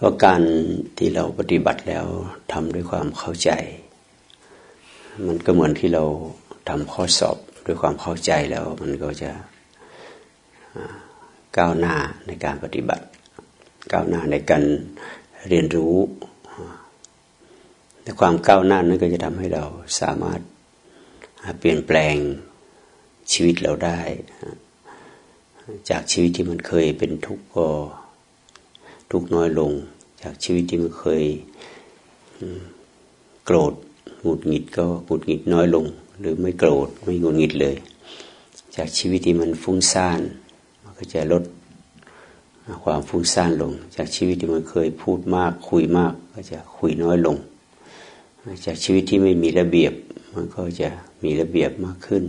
เพราการที่เราปฏิบัติแล้วทำด้วยความเข้าใจ มันก็เหมือนที่เราทำข้อสอบด้วยความเข้าใจแล้ว มันก็จะก้าวหน้าในการปฏิบัติ ก้าวหน้าในการเรียนรู้แต่ความก้าวหน้านั้นก็จะทำให้เราสามารถเปลี่ยนแปลงชีวิตเราได้ จากชีวิตที่มันเคยเป็นทุกข์ก็ ทุกน้อยลง จากชีวิตที่มันเคยโกรธหงุดหงิดก็หงุดหงิดน้อยลง หรือไม่โกรธไม่หงุดหงิดเลย จากชีวิตที่มันฟุ้งซ่านมันก็จะลดความฟุ้งซ่านลง จากชีวิตที่มันเคยพูดมาก คุยมาก ก็จะคุยน้อยลง จากชีวิตที่ไม่มีระเบียบ มันก็จะมีระเบียบมากขึ้น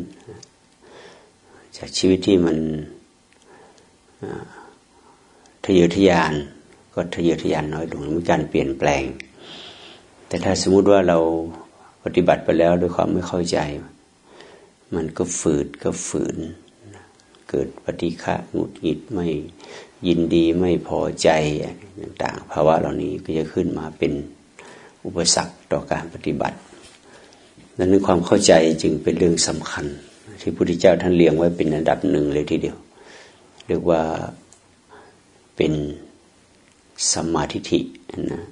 จากชีวิตที่มันทะเยอทะยาน ก็ทะเยอทะยานน้อยลงมีการเปลี่ยนแปลง แต่ถ้าสมมุติว่าเราปฏิบัติไปแล้วด้วยความไม่เข้าใจ มันก็ฝืดก็ฝืน เกิดปฏิฆะหงุดหงิดไม่ยินดีไม่พอใจต่างๆภาวะเหล่านี้ก็จะขึ้นมาเป็นอุปสรรคต่อการปฏิบัติดังนั้นความเข้าใจจึงเป็นเรื่องสำคัญ ที่พระพุทธเจ้าท่านเลี้ยงไว้เป็นอันดับหนึ่งเลยทีเดียว เรียกว่าเป็น สัมมาทิฏฐินะ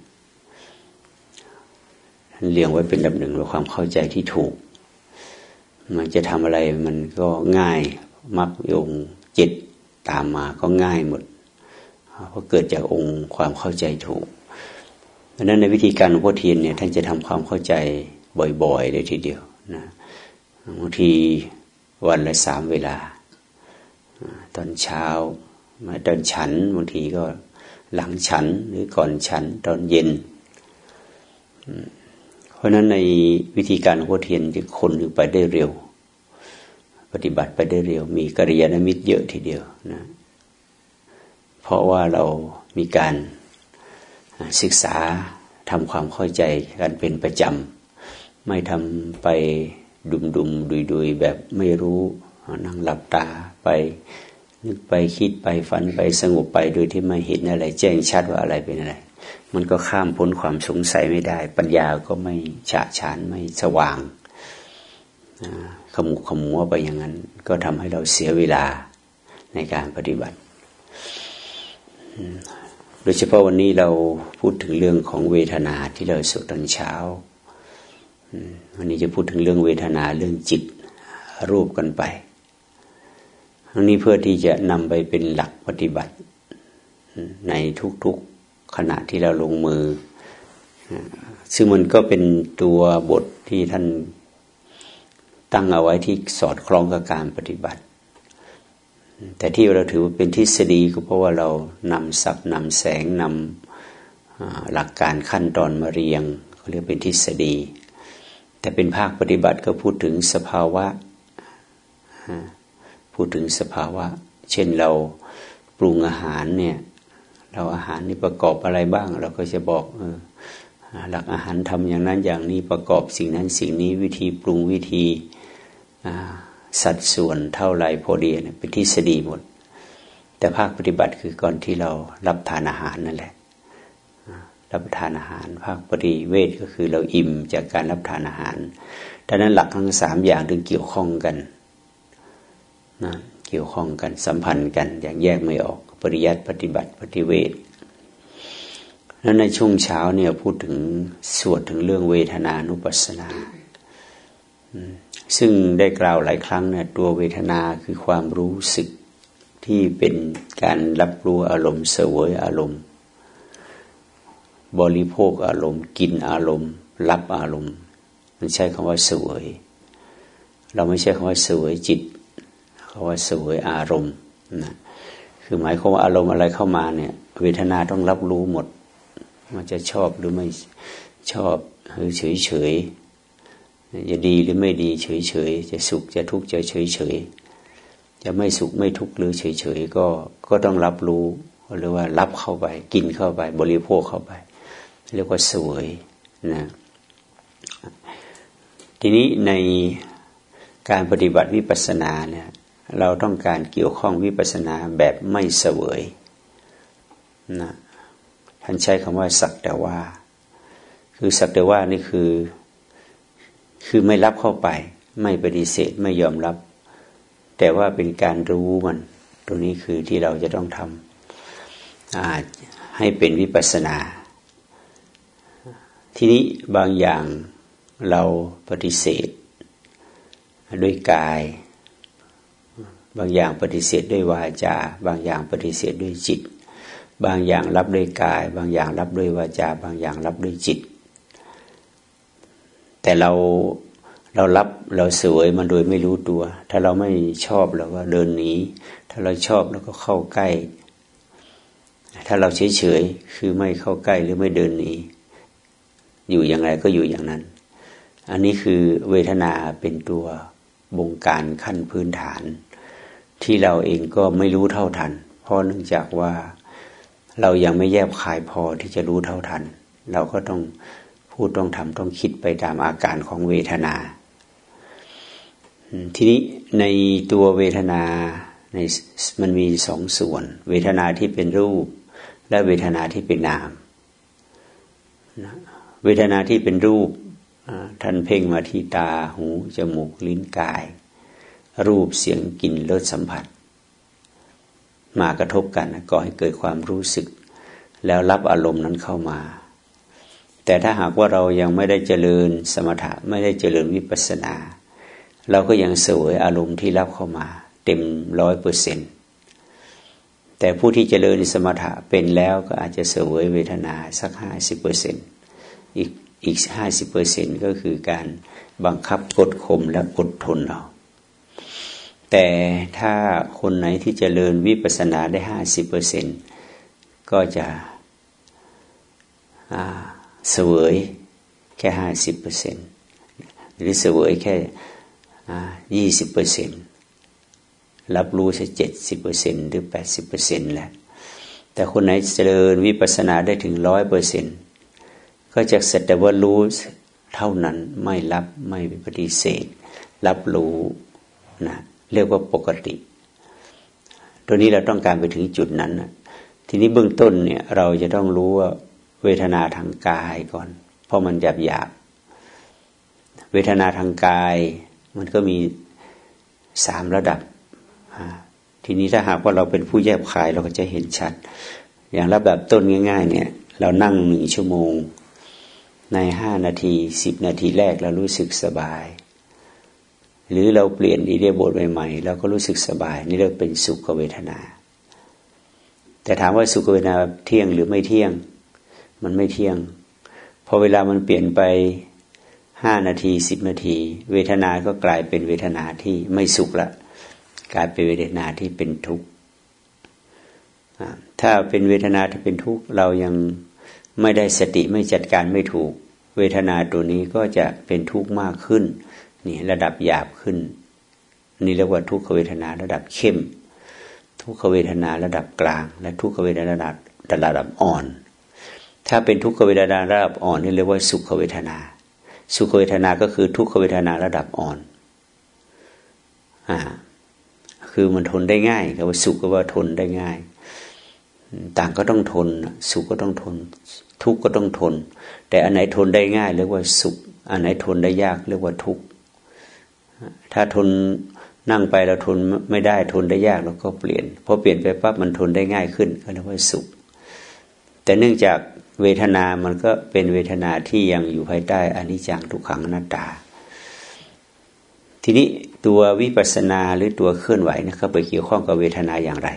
เลี้ยงไว้เป็นดับหนึ่งด้วยความเข้าใจที่ถูก มันจะทำอะไรมันก็ง่ายมักยงจิตตามมาก็ง่ายหมด เพราะเกิดจากองค์ความเข้าใจถูกดังนั้นในวิธีการหลวงพ่อเทียนเนี่ยท่านจะทำความเข้าใจบ่อยๆเลยทีเดียวนะบางทีวันละสามเวลา ตอนเช้ามาตอนฉันบางทีก็ หลังฉันหรือก่อนฉันตอนเย็น เพราะนั้นในวิธีการหัวเทียนจะคนไปได้เร็ว ปฏิบัติไปได้เร็ว มีกัลยาณมิตรเยอะทีเดียวนะ เพราะว่าเรามีการศึกษาทำความเข้าใจกันเป็นประจำ ไม่ทำไปดุมดุมดุยดุยแบบไม่รู้นั่งหลับตาไป นึกไปคิดไปฝันไปสงบไปโดยที่ไม่เห็นอะไร แจ้งชัดว่าอะไรเป็นอะไร มันก็ข้ามพ้นความสงสัยไม่ได้ ปัญญาก็ไม่ฉะฉานไม่สว่างขมุขมัวไปอย่างนั้น ก็ทำให้เราเสียเวลาในการปฏิบัติ โดยเฉพาะวันนี้เราพูดถึงเรื่องของเวทนาที่เราสวดตอนเช้า วันนี้จะพูดถึงเรื่องเวทนาเรื่องจิตรูปกันไป ทั้งนี้เพื่อที่จะนำไปเป็นหลักปฏิบัติ ในทุกๆขณะที่เราลงมือ ซึ่งมันก็เป็นตัวบทที่ท่านตั้งเอาไว้ที่สอดคล้องกับการปฏิบัติ แต่ที่เราถือว่าเป็นทฤษฎีก็เพราะว่าเรานำศัพท์นำแสงนำหลักการขั้นตอนมาเรียงเขาเรียกเป็นทฤษฎี แต่เป็นภาคปฏิบัติก็พูดถึงสภาวะ พูดถึงสภาวะ เช่นเราปรุงอาหารเนี่ย เราอาหารนี่ประกอบอะไรบ้าง เราก็จะบอกเออหลักอาหารทำอย่างนั้นอย่างนี้ประกอบสิ่งนั้นสิ่งนี้วิธีปรุงวิธีสัดส่วนเท่าไรพอดีเป็นทฤษฎีหมด แต่ภาคปฏิบัติคือก่อนที่เรารับทานอาหารนั่นแหละ รับทานอาหาร ภาคปฏิเวทก็คือเราอิ่มจากการรับทานอาหารดังนั้นหลักทั้งสามอย่างถึงเกี่ยวข้องกัน นะเกี่ยวข้องกันสัมพันธ์กันอย่างแยกไม่ออกปริยัติปฏิบัติปฏิเวทแล้วในช่วงเช้าเนี่ยพูดถึงสวดถึงเรื่องเวทนานุปัสสนาซึ่งได้กล่าวหลายครั้งเนี่ยตัวเวทนาคือความรู้สึกที่เป็นการรับรู้อารมณ์เสวยอารมณ์ บริโภคอารมณ์ กินอารมณ์ รับอารมณ์ มันใช้คำว่าเสวย เราไม่ใช่คำว่าเสวยจิตาว่าสวยอารมณ์นะคือหมายความว่าอารมณ์อะไรเข้ามาเนี่ย เวทนาต้องรับรู้หมด มันจะชอบหรือไม่ชอบหรือเฉยเฉยจะดีหรือไม่ดีเฉยเฉยจะสุขจะทุกข์จะเฉยเฉยจะไม่สุขไม่ทุกข์หรือเฉยเฉยก็ก็ต้องรับรู้หรือว่ารับเข้าไป กินเข้าไป บริโภคเข้าไป เรียกว่าสวยนะทีนี้ในการปฏิบัติวิปัสสนาเนี่ย เราต้องการเกี่ยวข้องวิปัสนาแบบไม่เสวยนะท่านใช้คำว่าสักแต่ว่า คือสักแต่ว่านี่คือ คือไม่รับเข้าไป ไม่ปฏิเสธไม่ยอมรับ แต่ว่าเป็นการรู้มัน ตรงนี้คือที่เราจะต้องทำให้เป็นวิปัสนา ทีนี้บางอย่างเราปฏิเสธ ด้วยกาย บางอย่างปฏิเสธด้วยวาจา บางอย่างปฏิเสธด้วยจิต บางอย่างรับด้วยกาย บางอย่างรับด้วยวาจา บางอย่างรับด้วยจิต แต่เราเรารับเราสวยมันโดยไม่รู้ตัว ถ้าเราไม่ชอบเราก็เดินหนี ถ้าเราชอบเราก็เข้าใกล้ ถ้าเราเฉยเฉยคือไม่เข้าใกล้หรือไม่เดินหนี อยู่อย่างไรก็อยู่อย่างนั้น อันนี้คือเวทนาเป็นตัวบงการขั้นพื้นฐาน ที่เราเองก็ไม่รู้เท่าทัน เพราะเนื่องจากว่าเรายังไม่แยบคายพอที่จะรู้เท่าทัน เราก็ต้องพูดต้องทำต้องคิดไปตามอาการของเวทนา ทีนี้ในตัวเวทนาในมันมีสองส่วน เวทนาที่เป็นรูป และเวทนาที่เป็นนาม เวทนาที่เป็นรูปท่านเพ่งมาที่ตาหู จมูก ลิ้นกาย รูปเสียงกลิ่นรสสัมผัส มากระทบกันก็ให้เกิดความรู้สึก แล้วรับอารมณ์นั้นเข้ามา แต่ถ้าหากว่าเรายังไม่ได้เจริญสมถะไม่ได้เจริญวิปัสสนา เราก็ยังเสวยอารมณ์ที่รับเข้ามา เต็มร้อยเปอร์เซ็นต์แต่ผู้ที่เจริญสมถะเป็นแล้วก็อาจจะเสวยเวทนาสักห้าสิบเปอร์เซ็นต์อีกอีกห้าสิบเปอร์เซ็นก็คือการบังคับกดข่มและอดทนเรา แต่ถ้าคนไหนที่จเจริญวิปัสสนาได้ห้าสิบเปอร์เซ็นก็จะเสวยแค่ห้าสิบเปอร์เซ็นหรือเสวยแค่ยี่สิบเปอร์เซ็นรับรู้แค่เจ็ดสิบเปอร์เซ็นหรือแปดสิบเปอร์เซ็นแหละแต่คนไหนเจริญวิปัสสนาได้ถึงร้อยเปอร์เซ็นต์ก็จะเสร็จแต่ว่ารู้เท่านั้นไม่รับไม่ปฏิเสธ รับรู้นะ เรียกว่าปกติ ตัวนี้เราต้องการไปถึงจุดนั้นนะทีนี้เบื้องต้นเนี่ยเราจะต้องรู้ว่าเวทนาทางกายก่อน เพราะมันหยาบหยาบเวทนาทางกาย มันก็มีสามระดับ ทีนี้ถ้าหากว่าเราเป็นผู้แยบคายเราก็จะเห็นชัด อย่างระดับต้นง่าย ๆ เนี่ย เรานั่งหนึ่งชั่วโมง ในห้านาทีสิบนาทีแรกเรารู้สึกสบาย หรือเราเปลี่ยนอิเดียบทใหม่ๆเราก็รู้สึกสบาย นี่เรียกเป็นสุขเวทนา แต่ถามว่าสุขเวทนาเที่ยงหรือไม่เที่ยง มันไม่เที่ยง พอเวลามันเปลี่ยนไปห้านาทีสิบนาที เวทนาก็กลายเป็นเวทนาที่ไม่สุขละกลายเป็นเวทนาที่เป็นทุกข์ถ้าเป็นเวทนาที่เป็นทุกข์เรายังไม่ได้สติไม่จัดการไม่ถูก เวทนาตัวนี้ก็จะเป็นทุกข์มากขึ้น นี่ระดับหยาบขึ้น นี่เรียกว่าทุกขเวทนาระดับเข้ม ทุกขเวทนาระดับกลาง และทุกขเวทนาระดับระดับอ่อน ถ้าเป็นทุกขเวทนาระดับอ่อนนี่เรียกว่าสุขเวทนา สุขเวทนาก็คือทุกขเวทนาระดับอ่อนอ่าคือมันทนได้ง่ายคำว่าสุขก็ว่าทนได้ง่าย ต่างก็ต้องทน สุขก็ต้องทน ทุกข์ก็ต้องทน แต่อันไหนทนได้ง่าย เรียกว่าสุข อันไหนทนได้ยาก เรียกว่าทุกข์ ถ้าทนนั่งไปเราทนไม่ได้ทนได้ยากเราก็เปลี่ยนพอเปลี่ยนไปปั๊บมันทนได้ง่ายขึ้นก็เรียกว่าสุข แต่เนื่องจากเวทนามันก็เป็นเวทนาที่ยังอยู่ภายใต้อนิจจังทุกขังอนัตตา ทีนี้ตัววิปัสนาหรือตัวเคลื่อนไหวนะเขาไปเกี่ยวข้องกับเวทนาอย่างไร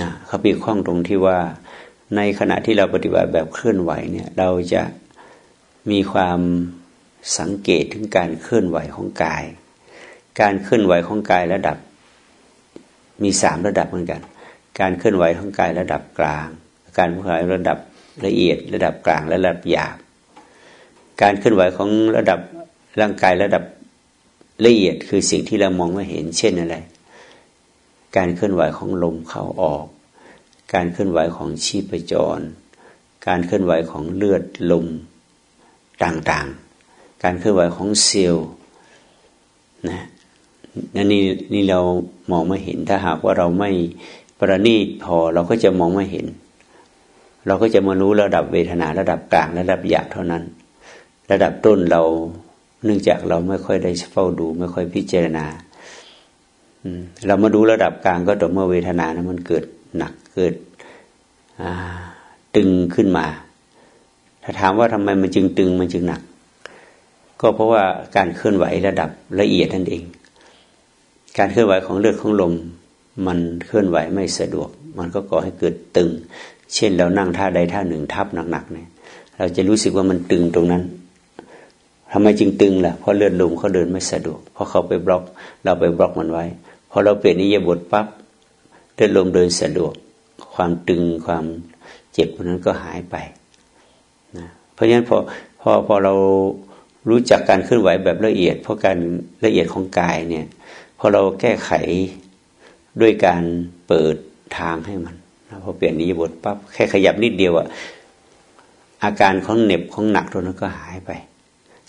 นะเขาไปเกี่ยวข้องตรงที่ว่าในขณะที่เราปฏิบัติแบบเคลื่อนไหวเนี่ย เราจะมีความ สังเกตถึงการเคลื่อนไหวของกาย การเคลื่อนไหวของกายระดับ มีสามระดับเหมือนกัน การเคลื่อนไหวของกายระดับกลาง การเคลื่อนไหวระดับละเอียด ระดับกลางและระดับหยาบ การเคลื่อนไหวของระดับร่างกายระดับละเอียดคือสิ่งที่เรามองไม่เห็น เช่นอะไร การเคลื่อนไหวของลมเข้าออก การเคลื่อนไหวของชีพจร การเคลื่อนไหวของเลือดลมต่างๆ การเคลื่อนไหวของเซลล์นะนั่นนี่นี่เรามองไม่เห็น ถ้าหากว่าเราไม่ประณีตพอเราก็จะมองไม่เห็น เราก็จะมารู้ระดับเวทนาระดับกลางระดับหยาบเท่านั้น ระดับต้นเราเนื่องจากเราไม่ค่อยได้เฝ้าดูไม่ค่อยพิจารณาเรามาดูระดับกลางก็ต่อเมื่อเวทนานะมันเกิดหนักเกิดตึงขึ้นมา ถ้าถามว่าทำไมมันจึงตึงมันจึงหนัก ก็เพราะว่าการเคลื่อนไหวระดับละเอียดนั่นเอง การเคลื่อนไหวของเลือดของลม มันเคลื่อนไหวไม่สะดวก มันก็ก่อให้เกิดตึง เช่นเรานั่งท่าใดท่าหนึ่งทับหนักๆเนี่ย เราจะรู้สึกว่ามันตึงตรงนั้นทำไมจึงตึงล่ะเพราะเลือดลมเขาเดินไม่สะดวกเพราะเขาไปบล็อก เราไปบล็อกมันไว้พอเราเปลี่ยนนิยบทปั๊บเลือดลมเดินสะดวก ความตึงความเจ็บนั้นก็หายไปนะเพราะฉะนั้นพอพอพอเรา รู้จักการเคลื่อนไหวแบบละเอียด เพราะการละเอียดของกายเนี่ยพอเราแก้ไขด้วยการเปิดทางให้มันพอเปลี่ยนนิยบทปั๊บแค่ขยับนิดเดียวอะอาการของเหน็บของหนักตัวนั้นก็หายไป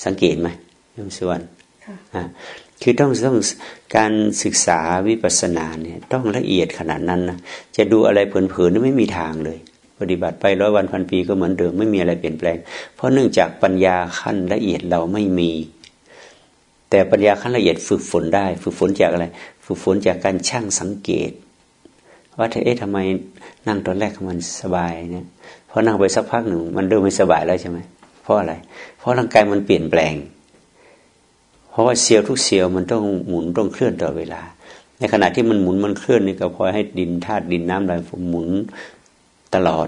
สังเกตไหมยมสุวรรณคือต้องต้องการศึกษาวิปัสสนาเนี่ยต้องละเอียดขนาดนั้นนะจะดูอะไรเผลอๆนี่ไม่มีทางเลย ปฏิบัติไปร้อยวันพันปีก็เหมือนเดิมไม่มีอะไรเปลี่ยนแปลง เพราะเนื่องจากปัญญาขั้นละเอียดเราไม่มี แต่ปัญญาขั้นละเอียดฝึกฝนได้ ฝึกฝนจากอะไร ฝึกฝนจากการช่างสังเกต ว่าเอ๊ะทำไมนั่งตอนแรกมันสบายเนี่ยพอนั่งไปสักพักหนึ่งมันเริ่มไม่สบายแล้วใช่ไหมเพราะอะไร เพราะร่างกายมันเปลี่ยนแปลง เพราะว่าเซลล์ทุกเซลล์มันต้องหมุนต้องเคลื่อนตลอดเวลา ในขณะที่มันหมุนมันเคลื่อนนี่ก็พอให้ดินธาตุดินน้ำลมหมุน ตลอด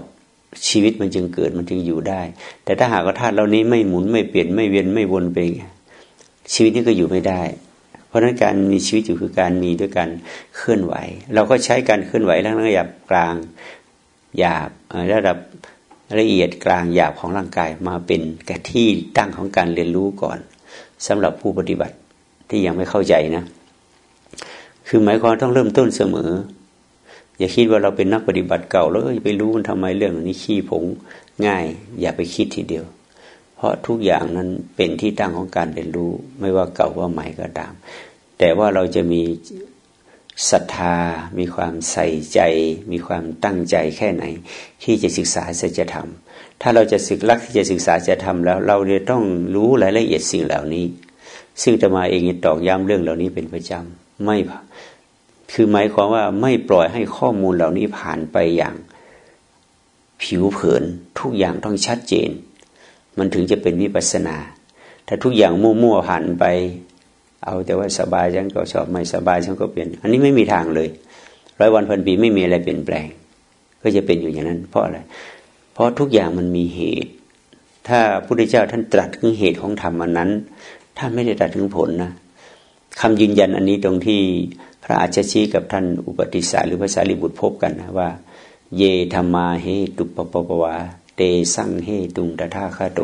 ชีวิตมันจึงเกิดมันจึงอยู่ได้ แต่ถ้าหากว่าธาตุเหล่านี้ไม่หมุนไม่เปลี่ยนไม่เวียนไม่วนไป ชีวิตนี้ก็อยู่ไม่ได้ เพราะนั้นการมีชีวิตอยู่คือการมีด้วยการเคลื่อนไหว เราก็ใช้การเคลื่อนไหวทั้งระดับกลางหยาบระดับละเอียดกลางหยาบของร่างกายมาเป็นกที่ตั้งของการเรียนรู้ก่อนสำหรับผู้ปฏิบัติที่ยังไม่เข้าใจนะ คือหมายความต้องเริ่มต้นเสมอ อย่าคิดว่าเราเป็นนักปฏิบัติเก่าแล้วไปรู้มันทำไมเรื่องนี้ขี้ผงง่าย อย่าไปคิดทีเดียว เพราะทุกอย่างนั้นเป็นที่ตั้งของการเรียนรู้ ไม่ว่าเก่าว่าใหม่ก็ตาม แต่ว่าเราจะมีศรัทธา มีความใส่ใจ มีความตั้งใจแค่ไหน ที่จะศึกษาสัจธรรม ถ้าเราจะศึกลักที่จะศึกษาจะทำแล้ว เราจะต้องรู้รายละเอียดสิ่งเหล่านี้ ซึ่งจะมาเองตอกย้ำเรื่องเหล่านี้เป็นประจำไม่ คือหมายความว่าไม่ปล่อยให้ข้อมูลเหล่านี้ผ่านไปอย่างผิวเผิน ทุกอย่างต้องชัดเจน มันถึงจะเป็นวิปัสนา ถ้าทุกอย่างมั่วๆผ่านไป เอาแต่ว่าสบายฉันก็ชอบไม่สบายฉันก็เปลี่ยน อันนี้ไม่มีทางเลยร้อยวันพันปีไม่มีอะไรเปลี่ยนแปลง ก็จะเป็นอยู่อย่างนั้น เพราะอะไร เพราะทุกอย่างมันมีเหตุ ถ้าพระพุทธเจ้าท่านตรัสถึงเหตุของธรรมอันนั้นท่านไม่ได้ตรัสถึงผลนะคำยืนยันอันนี้ตรงที่ พระอาจชี้กับท่านอุปติสาหรือภาษาลิบุตรพบกันนะว่า เยธรรมาเฮตุปปปวาเตสังเฮตุงตถาคาโต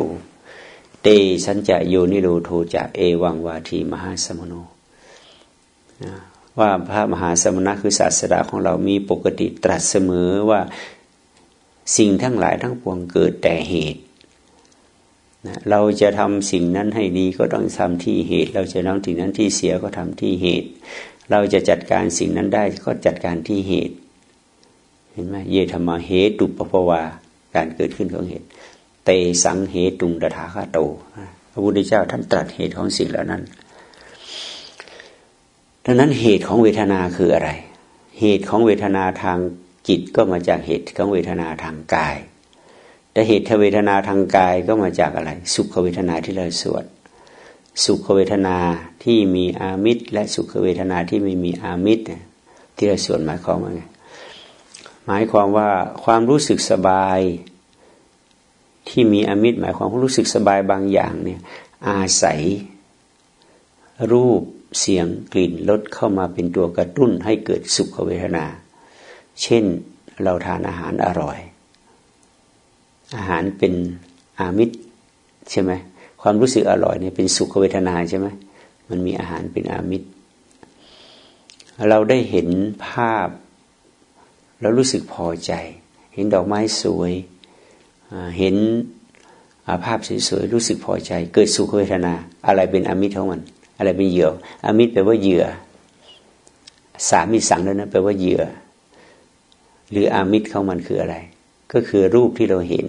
เตสัญจะโยนิโรโทจะเอวังวาทีมหาสมโนว่าพระมหาสมณะคือศาสดาของเรามีปกติตรัสเสมอว่าสิ่งทั้งหลายทั้งปวงเกิดแต่เหตุนะเราจะทำสิ่งนั้นให้ดีก็ต้องทำที่เหตุ เราจะทำสิ่งนั้นที่เสียก็ทำที่เหตุ เราจะจัดการสิ่งนั้นได้ก็จัดการที่เหตุ เห็นไหมเยธรรมเหตุปปวาการเกิดขึ้นของเหตุ เตสังเหตุงดถาคาโตพระพุทธเจ้าท่านตรัสเหตุของสิ่งเหล่านั้น ดังนั้นเหตุของเวทนาคืออะไร เหตุของเวทนาทางจิตก็มาจากเหตุของเวทนาทางกาย แต่เหตุเวทนาทางกายก็มาจากอะไร สุขเวทนาที่เราสวด สุขเวทนาที่มีอามิตร และสุขเวทนาที่ไม่มีอามิตรที่เราส่วนหมายความว่าไงหมายความว่าความรู้สึกสบาย ที่มีอามิตร หมายความว่ารู้สึกสบายบางอย่างเนี่ยอาศัย รูปเสียงกลิ่นรสเข้ามาเป็นตัวกระตุ้นให้เกิดสุขเวทนา เช่นเราทานอาหารอร่อย อาหารเป็นอามิตรใช่ไหม ความรู้สึกอร่อยเนี่ยเป็นสุขเวทนาใช่ไหมมันมีอาหารเป็นอามิตร เราได้เห็นภาพ แล้วรู้สึกพอใจ เห็นดอกไม้สวย เห็นภาพสวยๆรู้สึกพอใจ เกิดสุขเวทนา อะไรเป็นอามิตรของมัน อะไรเป็นเหยื่ออามิตรแปลว่าเหยื่อ สามิสังแล้วนะแปลว่าเหยื่อ หรืออามิตรของมันคืออะไร ก็คือรูปที่เราเห็น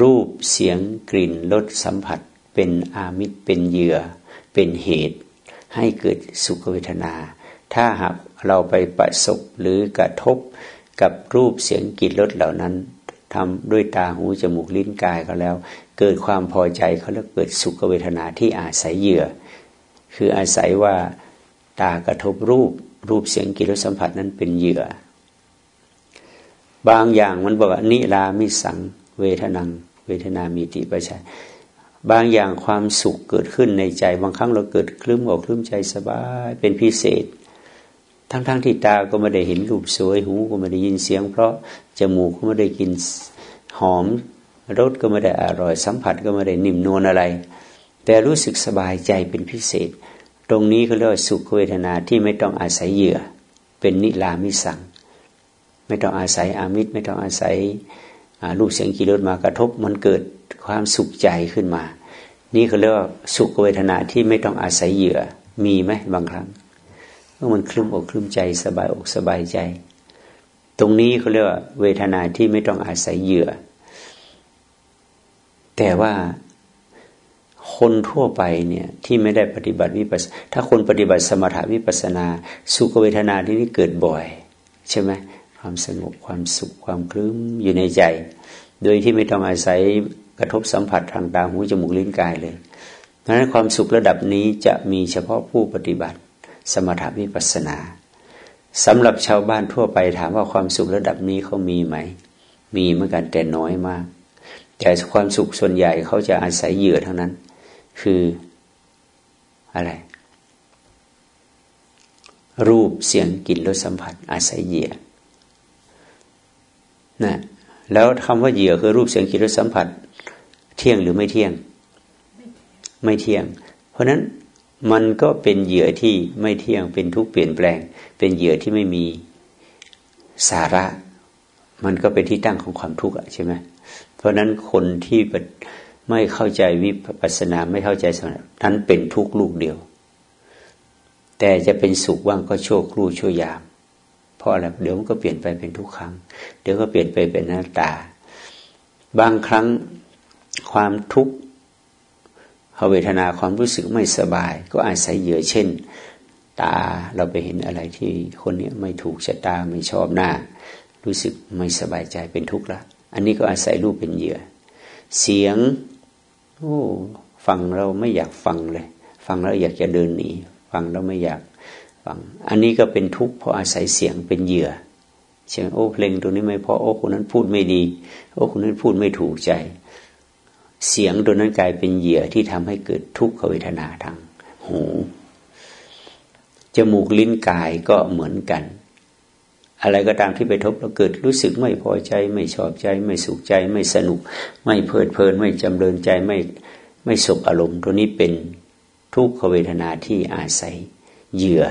รูปเสียงกลิ่นรสสัมผัส เป็นอามิตรเป็นเหยื่อ เป็นเหตุ ให้เกิดสุขเวทนา ถ้าหากเราไปประสบหรือกระทบกับรูปเสียงกลิ่นรสเหล่านั้นทำด้วยตาหูจมูกลิ้นกายเขาแล้ว เกิดความพอใจเขาแล้วเกิดสุขเวทนาที่อาศัยเหยื่อ คืออาศัยว่าตากระทบรูปรูปเสียงกลิ่นรสสัมผัสนั้นเป็นเหยื่อ บางอย่างมันบอกว่านิรามิสัง เวทนัง เวทนามีติประชัยบางอย่างความสุขเกิดขึ้นในใจ บางครั้งเราเกิดคลื้มอกคลื้มใจสบายเป็นพิเศษ ทั้งๆทที่ตาก็ไม่ได้เห็นรูปสวยหูก็ไม่ได้ยินเสียง เพราะจมูกก็ไม่ได้กินหอมรสก็ไม่ได้อร่อย สัมผัสก็ไม่ได้นิ่มนวลอะไร แต่รู้สึกสบายใจเป็นพิเศษ ตรงนี้เขาเรียกว่าสุขเวทนาที่ไม่ต้องอาศัยเหยื่อ เป็นนิรามิสัง ไม่ต้องอาศัยอามิตรไม่ต้องอาศัย รูปเสียงกิรสมากระทบมันเกิดความสุขใจขึ้นมา นี่เขาเรียกว่าสุขเวทนาที่ไม่ต้องอาศัยเหยื่อมีไหมบางครั้งเมื่อมันคลึ้มอกคลึ้มใจสบายอกสบายใจ ตรงนี้เขาเรียกว่า เวทนาที่ไม่ต้องอาศัยเหยื่อ แต่ว่าคนทั่วไปเนี่ยที่ไม่ได้ปฏิบัติวิปัสถ้าคนปฏิบัติสมถาวิปัสนา สุขเวทนาที่นี่เกิดบ่อย ใช่ไหม ความสงบความสุขความคลื้มอยู่ในใจ โดยที่ไม่ต้องอาศัยกระทบสัมผัสทางตาหูจมูกลิ้นกายเลย เพราะฉะนั้นความสุขระดับนี้จะมีเฉพาะผู้ปฏิบัติ สมถะวิปัสนาสำหรับชาวบ้านทั่วไปถามว่าความสุขระดับนี้เขามีไหม มีเหมือนกันแต่น้อยมาก แต่ความสุขส่วนใหญ่เขาจะอาศัยเหยื่อทั้งนั้น คืออะไร รูปเสียงกลิ่นรสสัมผัสอาศัยเหยื่อ นะแล้วคำว่าเหยื่อคือรูปเสียงกลิ่นรสสัมผัส เที่ยงหรือไม่เที่ยง ไม่เที่ยง เพราะนั้นมันก็เป็นเหยื่อที่ไม่เที่ยง เป็นทุกเปลี่ยนแปลง เป็นเหยื่อที่ไม่มีสาระ มันก็เป็นที่ตั้งของความทุกข์ใช่ไหมเพราะนั้นคนที่ไม่เข้าใจวิปัสสนาไม่เข้าใจสมานั้นเป็นทุกข์ลูกเดียว แต่จะเป็นสุขว่างก็โชครู่ชั่วยาม ราะอะไรเดี๋ยวมันก็เปลี่ยนไปเป็นทุกครั้ง เดี๋ยวก็เปลี่ยนไปเป็นหน้าตา บางครั้งความทุกข์เวทนาความรู้สึกไม่สบาย ก็อาศัยเหยื่อเช่น ตาเราไปเห็นอะไรที่คนนี้ไม่ถูกชะตาไม่ชอบหน้า รู้สึกไม่สบายใจเป็นทุกข์ละอันนี้ก็อาศัยรูปเป็นเหยื่อ เสียงโอ้ฟังเราไม่อยากฟังเลย ฟังแล้วอยากจะเดินหนีฟังแล้วไม่อยาก ฟัง อันนี้ก็เป็นทุกข์เพราะอาศัยเสียงเป็นเหยื่อเช่นโอ้เพลงตัวนี้ไม่พอโอ้คนนั้นพูดไม่ดี โอ้คนนั้นพูดไม่ถูกใจ เสียงตัวนั้นกลายเป็นเหยื่อที่ทำให้เกิดทุกขเวทนาทางหูจมูกลิ้นกายก็เหมือนกัน อะไรก็ตามที่ไปทบเราเกิดรู้สึกไม่พอใจ ไม่ชอบใจ ไม่สุขใจ ไม่สนุก ไม่เพลิดเพลิน ไม่จำเริญใจไม่ไม่สุขอารมณ์ตัวนี้เป็นทุกขเวทนาที่อาศัยเหยื่อ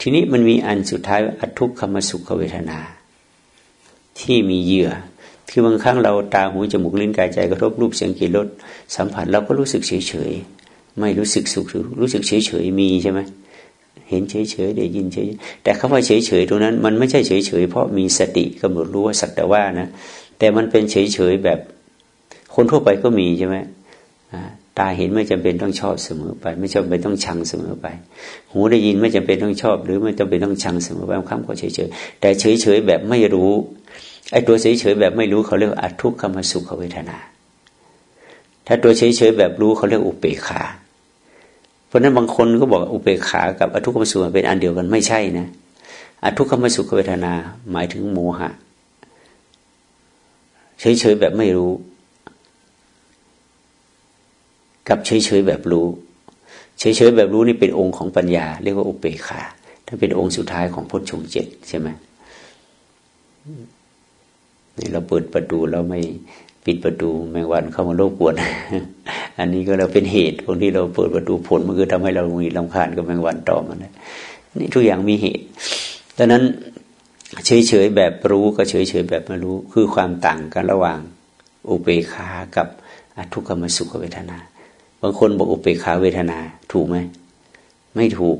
ทีนี้มันมีอันสุดท้ายอทุกขมสุขเวทนา ที่มีเหยื่อคือบางครั้งเราตาหูจมูกลิ้นกายใจกระทบรูปเสียงกลิ่นรสสัมผัสเราก็รู้สึกเฉยเฉยไม่รู้สึกสุขรู้สึกเฉยเฉยมีใช่ไหมเห็นเฉยเฉยได้ยินเฉยแต่คำว่าเฉยเฉยตรงนั้น มันไม่ใช่เฉยเฉยเพราะมีสติกำหนดรู้ว่าสักแต่ว่านะแต่มันเป็นเฉยเฉยแบบคนทั่วไปก็มีใช่ไหม ตาเห็นไม่จำเป็นต้องชอบเสมอไป ไม่จำเป็นต้องชังเสมอไป หูได้ยินไม่จำเป็นต้องชอบ หรือไม่จำเป็นต้องชังเสมอไปบางครั้งก็เฉยเฉยแต่เฉยเฉยแบบไม่รู้ไอ้ตัวเฉยๆแบบไม่รู้เขาเรียกอัทุกขมสุขเวทนา ถ้าตัวเฉยๆแบบรู้เขาเรียกอุเบกขาเพราะนั้นบางคนก็บอกอุเบกขากับอทุกขมสุขเป็นอันเดียวกันไม่ใช่นะอทุกขมสุขเวทนาหมายถึงโมหะเฉยๆแบบไม่รู้ กับเฉยๆแบบรู้ เฉยๆแบบรู้นี่เป็นองค์ของปัญญา เรียกว่าอุเบกขาถ้าเป็นองค์สุดท้ายของพุทธชงเจ็ดใช่ไหมนี่เราเปิดประตูเราไม่ปิดประตูแมงวันเข้ามาโลกปวด อันนี้ก็เราเป็นเหตุพวกที่เราเปิดประตูผลมันคือทำให้เรามีลำคาญกับแมงวันต่อมันนี่ทุกอย่างมีเหตุดังนั้นเฉยๆแบบรู้ก็เฉยๆแบบไม่รู้ คือความต่างกันระหว่างอุเบกขากับทุกขมสุขเวทนา บางคนบอกอุเบกขาเวทนา ถูกไหมไม่ถูก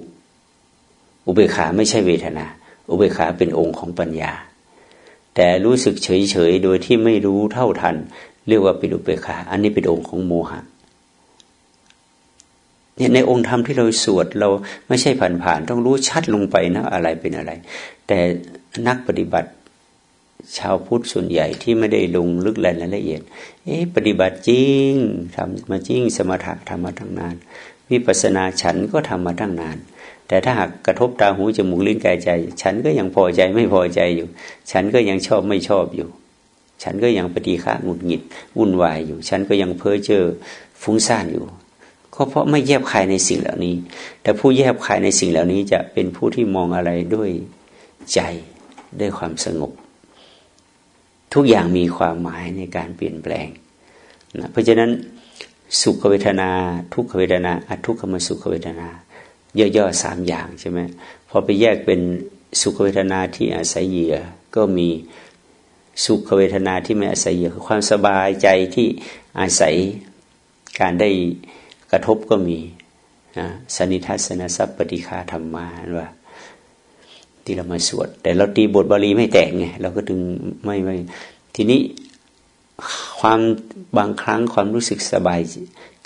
อุเบกขาไม่ใช่เวทนา อุเบกขาเป็นองค์ของปัญญา แต่รู้สึกเฉยๆโดยที่ไม่รู้เท่าทัน เรียกว่าเป็นอุเบกขา อันนี้เป็นองค์ของโมหะเนี่ยในองค์ธรรมที่เราสวดเราไม่ใช่ผ่านๆต้องรู้ชัดลงไปนะอะไรเป็นอะไร แต่นักปฏิบัติ ชาวพุทธส่วนใหญ่ที่ไม่ได้ลงลึกรายละเอียด เอ๊ะปฏิบัติจริงทำมาจริง สมถะทำมาตั้งนาน วิปัสนาฉันก็ทำมาตั้งนาน แต่ถ้าหากกระทบตาหูจมูกลิ้นกายใจ ฉันก็ยังพอใจไม่พอใจอยู่ ฉันก็ยังชอบไม่ชอบอยู่ ฉันก็ยังปฏิฆะหงุดหงิดวุ่นวายอยู่ ฉันก็ยังเพ้อเจ้อฟุ้งซ่านอยู่ก็เพราะไม่แยบคายในสิ่งเหล่านี้ แต่ผู้แยบคายในสิ่งเหล่านี้จะเป็นผู้ที่มองอะไรด้วยใจด้วยความสงบ ทุกอย่างมีความหมายในการเปลี่ยนแปลงนะเพราะฉะนั้นสุขเวทนา ทุกขเวทนาอทุกขมสุขเวทนาย่อๆสามอย่างใช่ไหมพอไปแยกเป็นสุขเวทนาที่อาศัยเหยื่อก็มีสุขเวทนาที่ไม่อาศัยเหยื่อคือความสบายใจที่อาศัยการได้กระทบก็มีนะสนิทัศนสัพปฏิฆาธรรมาว่า ที่เรามาสวด แต่เราตีบทบาลีไม่แตกไงเราก็ถึงไม่ไม่ทีนี้ความบางครั้งความรู้สึกสบาย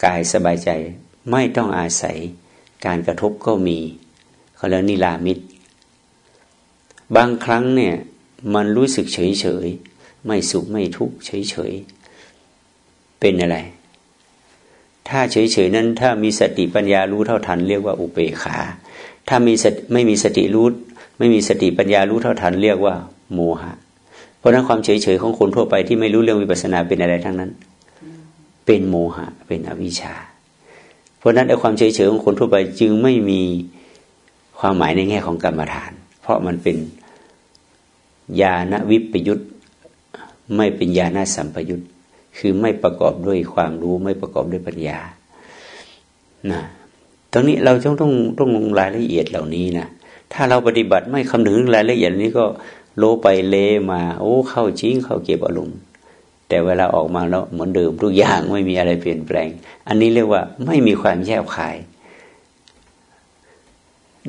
กายสบายใจ ไม่ต้องอาศัยการกระทบก็มีเขาแล้วนิลามิตบางครั้งเนี่ยมันรู้สึกเฉยเฉยไม่สุขไม่ทุกข์เฉยเฉยเป็นอะไร ถ้าเฉยๆนั้น ถ้ามีสติปัญญารู้เท่าทัน เรียกว่าอุเบกขา ถ้ามีไม่มีสติรู้ ไม่มีสติปัญญารู้เท่าทันเรียกว่าโมหะ เพราะนั้นความเฉยๆของคนทั่วไปที่ไม่รู้เรื่องวิปัสสนาเป็นอะไรทั้งนั้น เป็นโมหะ เป็นอวิชชา เพราะนั้นไอ้ความเฉยๆของคนทั่วไปจึงไม่มีความหมายในแง่ของกรรมฐาน เพราะมันเป็นญาณวิปยุตไม่เป็นญาณสัมปยุตคือไม่ประกอบด้วยความรู้ไม่ประกอบด้วยปัญญานะตรงนี้เราต้องต้องต้องลงรายละเอียดเหล่านี้นะ ถ้าเราปฏิบัติไม่คำนึงรายละเอียดนี้ก็โลไปเลมา โอ้ เข้าจริงเข้าเก็บอารมณ์ แต่เวลาออกมาแล้วเหมือนเดิมทุกอย่างไม่มีอะไรเปลี่ยนแปลง อันนี้เรียกว่าไม่มีความแยบขาย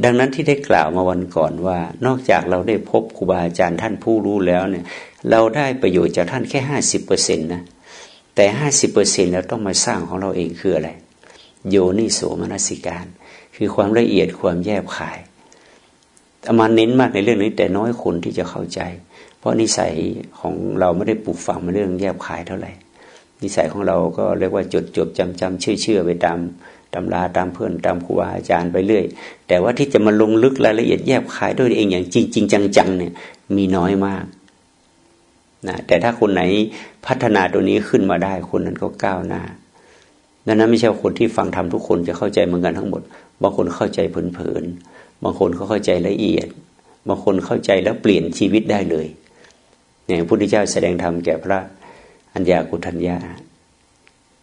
ดังนั้นที่ได้กล่าวมาวันก่อนว่า นอกจากเราได้พบครูบาอาจารย์ท่านผู้รู้แล้วเนี่ย เราได้ประโยชน์จากท่านแค่ห้าสิบเปอร์เซ็นต์นะแต่ห้าสิบเปอร์เซ็นเราต้องมาสร้างของเราเองคืออะไร โยนิโสมนสิการ คือความละเอียดความแยบขาย อามาเน้นมากในเรื่องนี้ แต่น้อยคนที่จะเข้าใจ เพราะนิสัยของเราไม่ได้ปลูกฝังมาเรื่องแยบขายเท่าไหร่ นิสัยของเราก็เรียกว่าจดจบจำจำเชื่อเชื่อไปตามตำราตามเพื่อนตามครูบาอาจารย์ไปเรื่อย แต่ว่าที่จะมาลงลึกรายละเอียดแยบขายด้วยเองอย่างจริงจริงจังๆเนี่ยมีน้อยมากนะแต่ถ้าคนไหนพัฒนาตัวนี้ขึ้นมาได้คนนั้นก็ก้าวหน้าดังนั้นไม่ใช่คนที่ฟังทำทุกคนจะเข้าใจเหมือนกันทั้งหมด บางคนเข้าใจเผินๆ บางคนเขาเข้าใจละเอียด บางคนเข้าใจแล้วเปลี่ยนชีวิตได้เลยเนี่ยพระพุทธเจ้าแสดงธรรมแก่พระอัญญากุทัญญา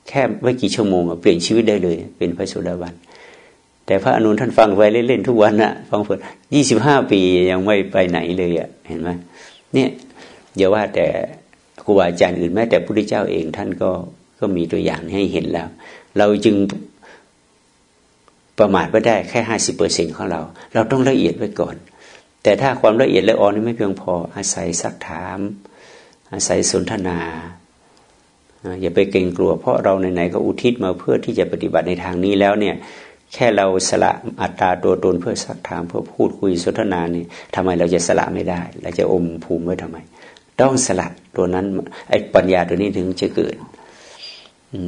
แค่ไม่กี่ชั่วโมงเปลี่ยนชีวิตได้เลย เป็นพระสุดาบันแต่พระอนุนท่านฟังไปเล่นๆทุกวันนะฟังเพื่อยี่สิบห้าปียังไม่ไปไหนเลยอะ่ะเห็นไหมเนี่ยอย่าว่าแต่ครูบาอาจารย์อื่นแม้แต่พระพุทธเจ้าเองท่านก็ก็มีตัวอย่างให้เห็นแล้ว เราจึง ประมาทไม่ได้แค่ห้าสิบเปอร์เซ็นของเรา เราต้องละเอียดไว้ก่อน แต่ถ้าความละเอียดละอ่อนนี่ไม่เพียงพออาศัยซักถาม อาศัยสนทนาอย่าไปเกรงกลัวเพราะเราไหนๆก็อุทิศมาเพื่อที่จะปฏิบัติในทางนี้แล้วเนี่ย แค่เราสละอัตตาตัวตนเพื่อซักถามเพื่อพูดคุยสนทนานี่ทำไมเราจะสละไม่ได้เราจะอมภูมิไว้ทำไม ต้องสลัดตัวนั้นไอ้ปัญญาตัวนี้ถึงจะเกิด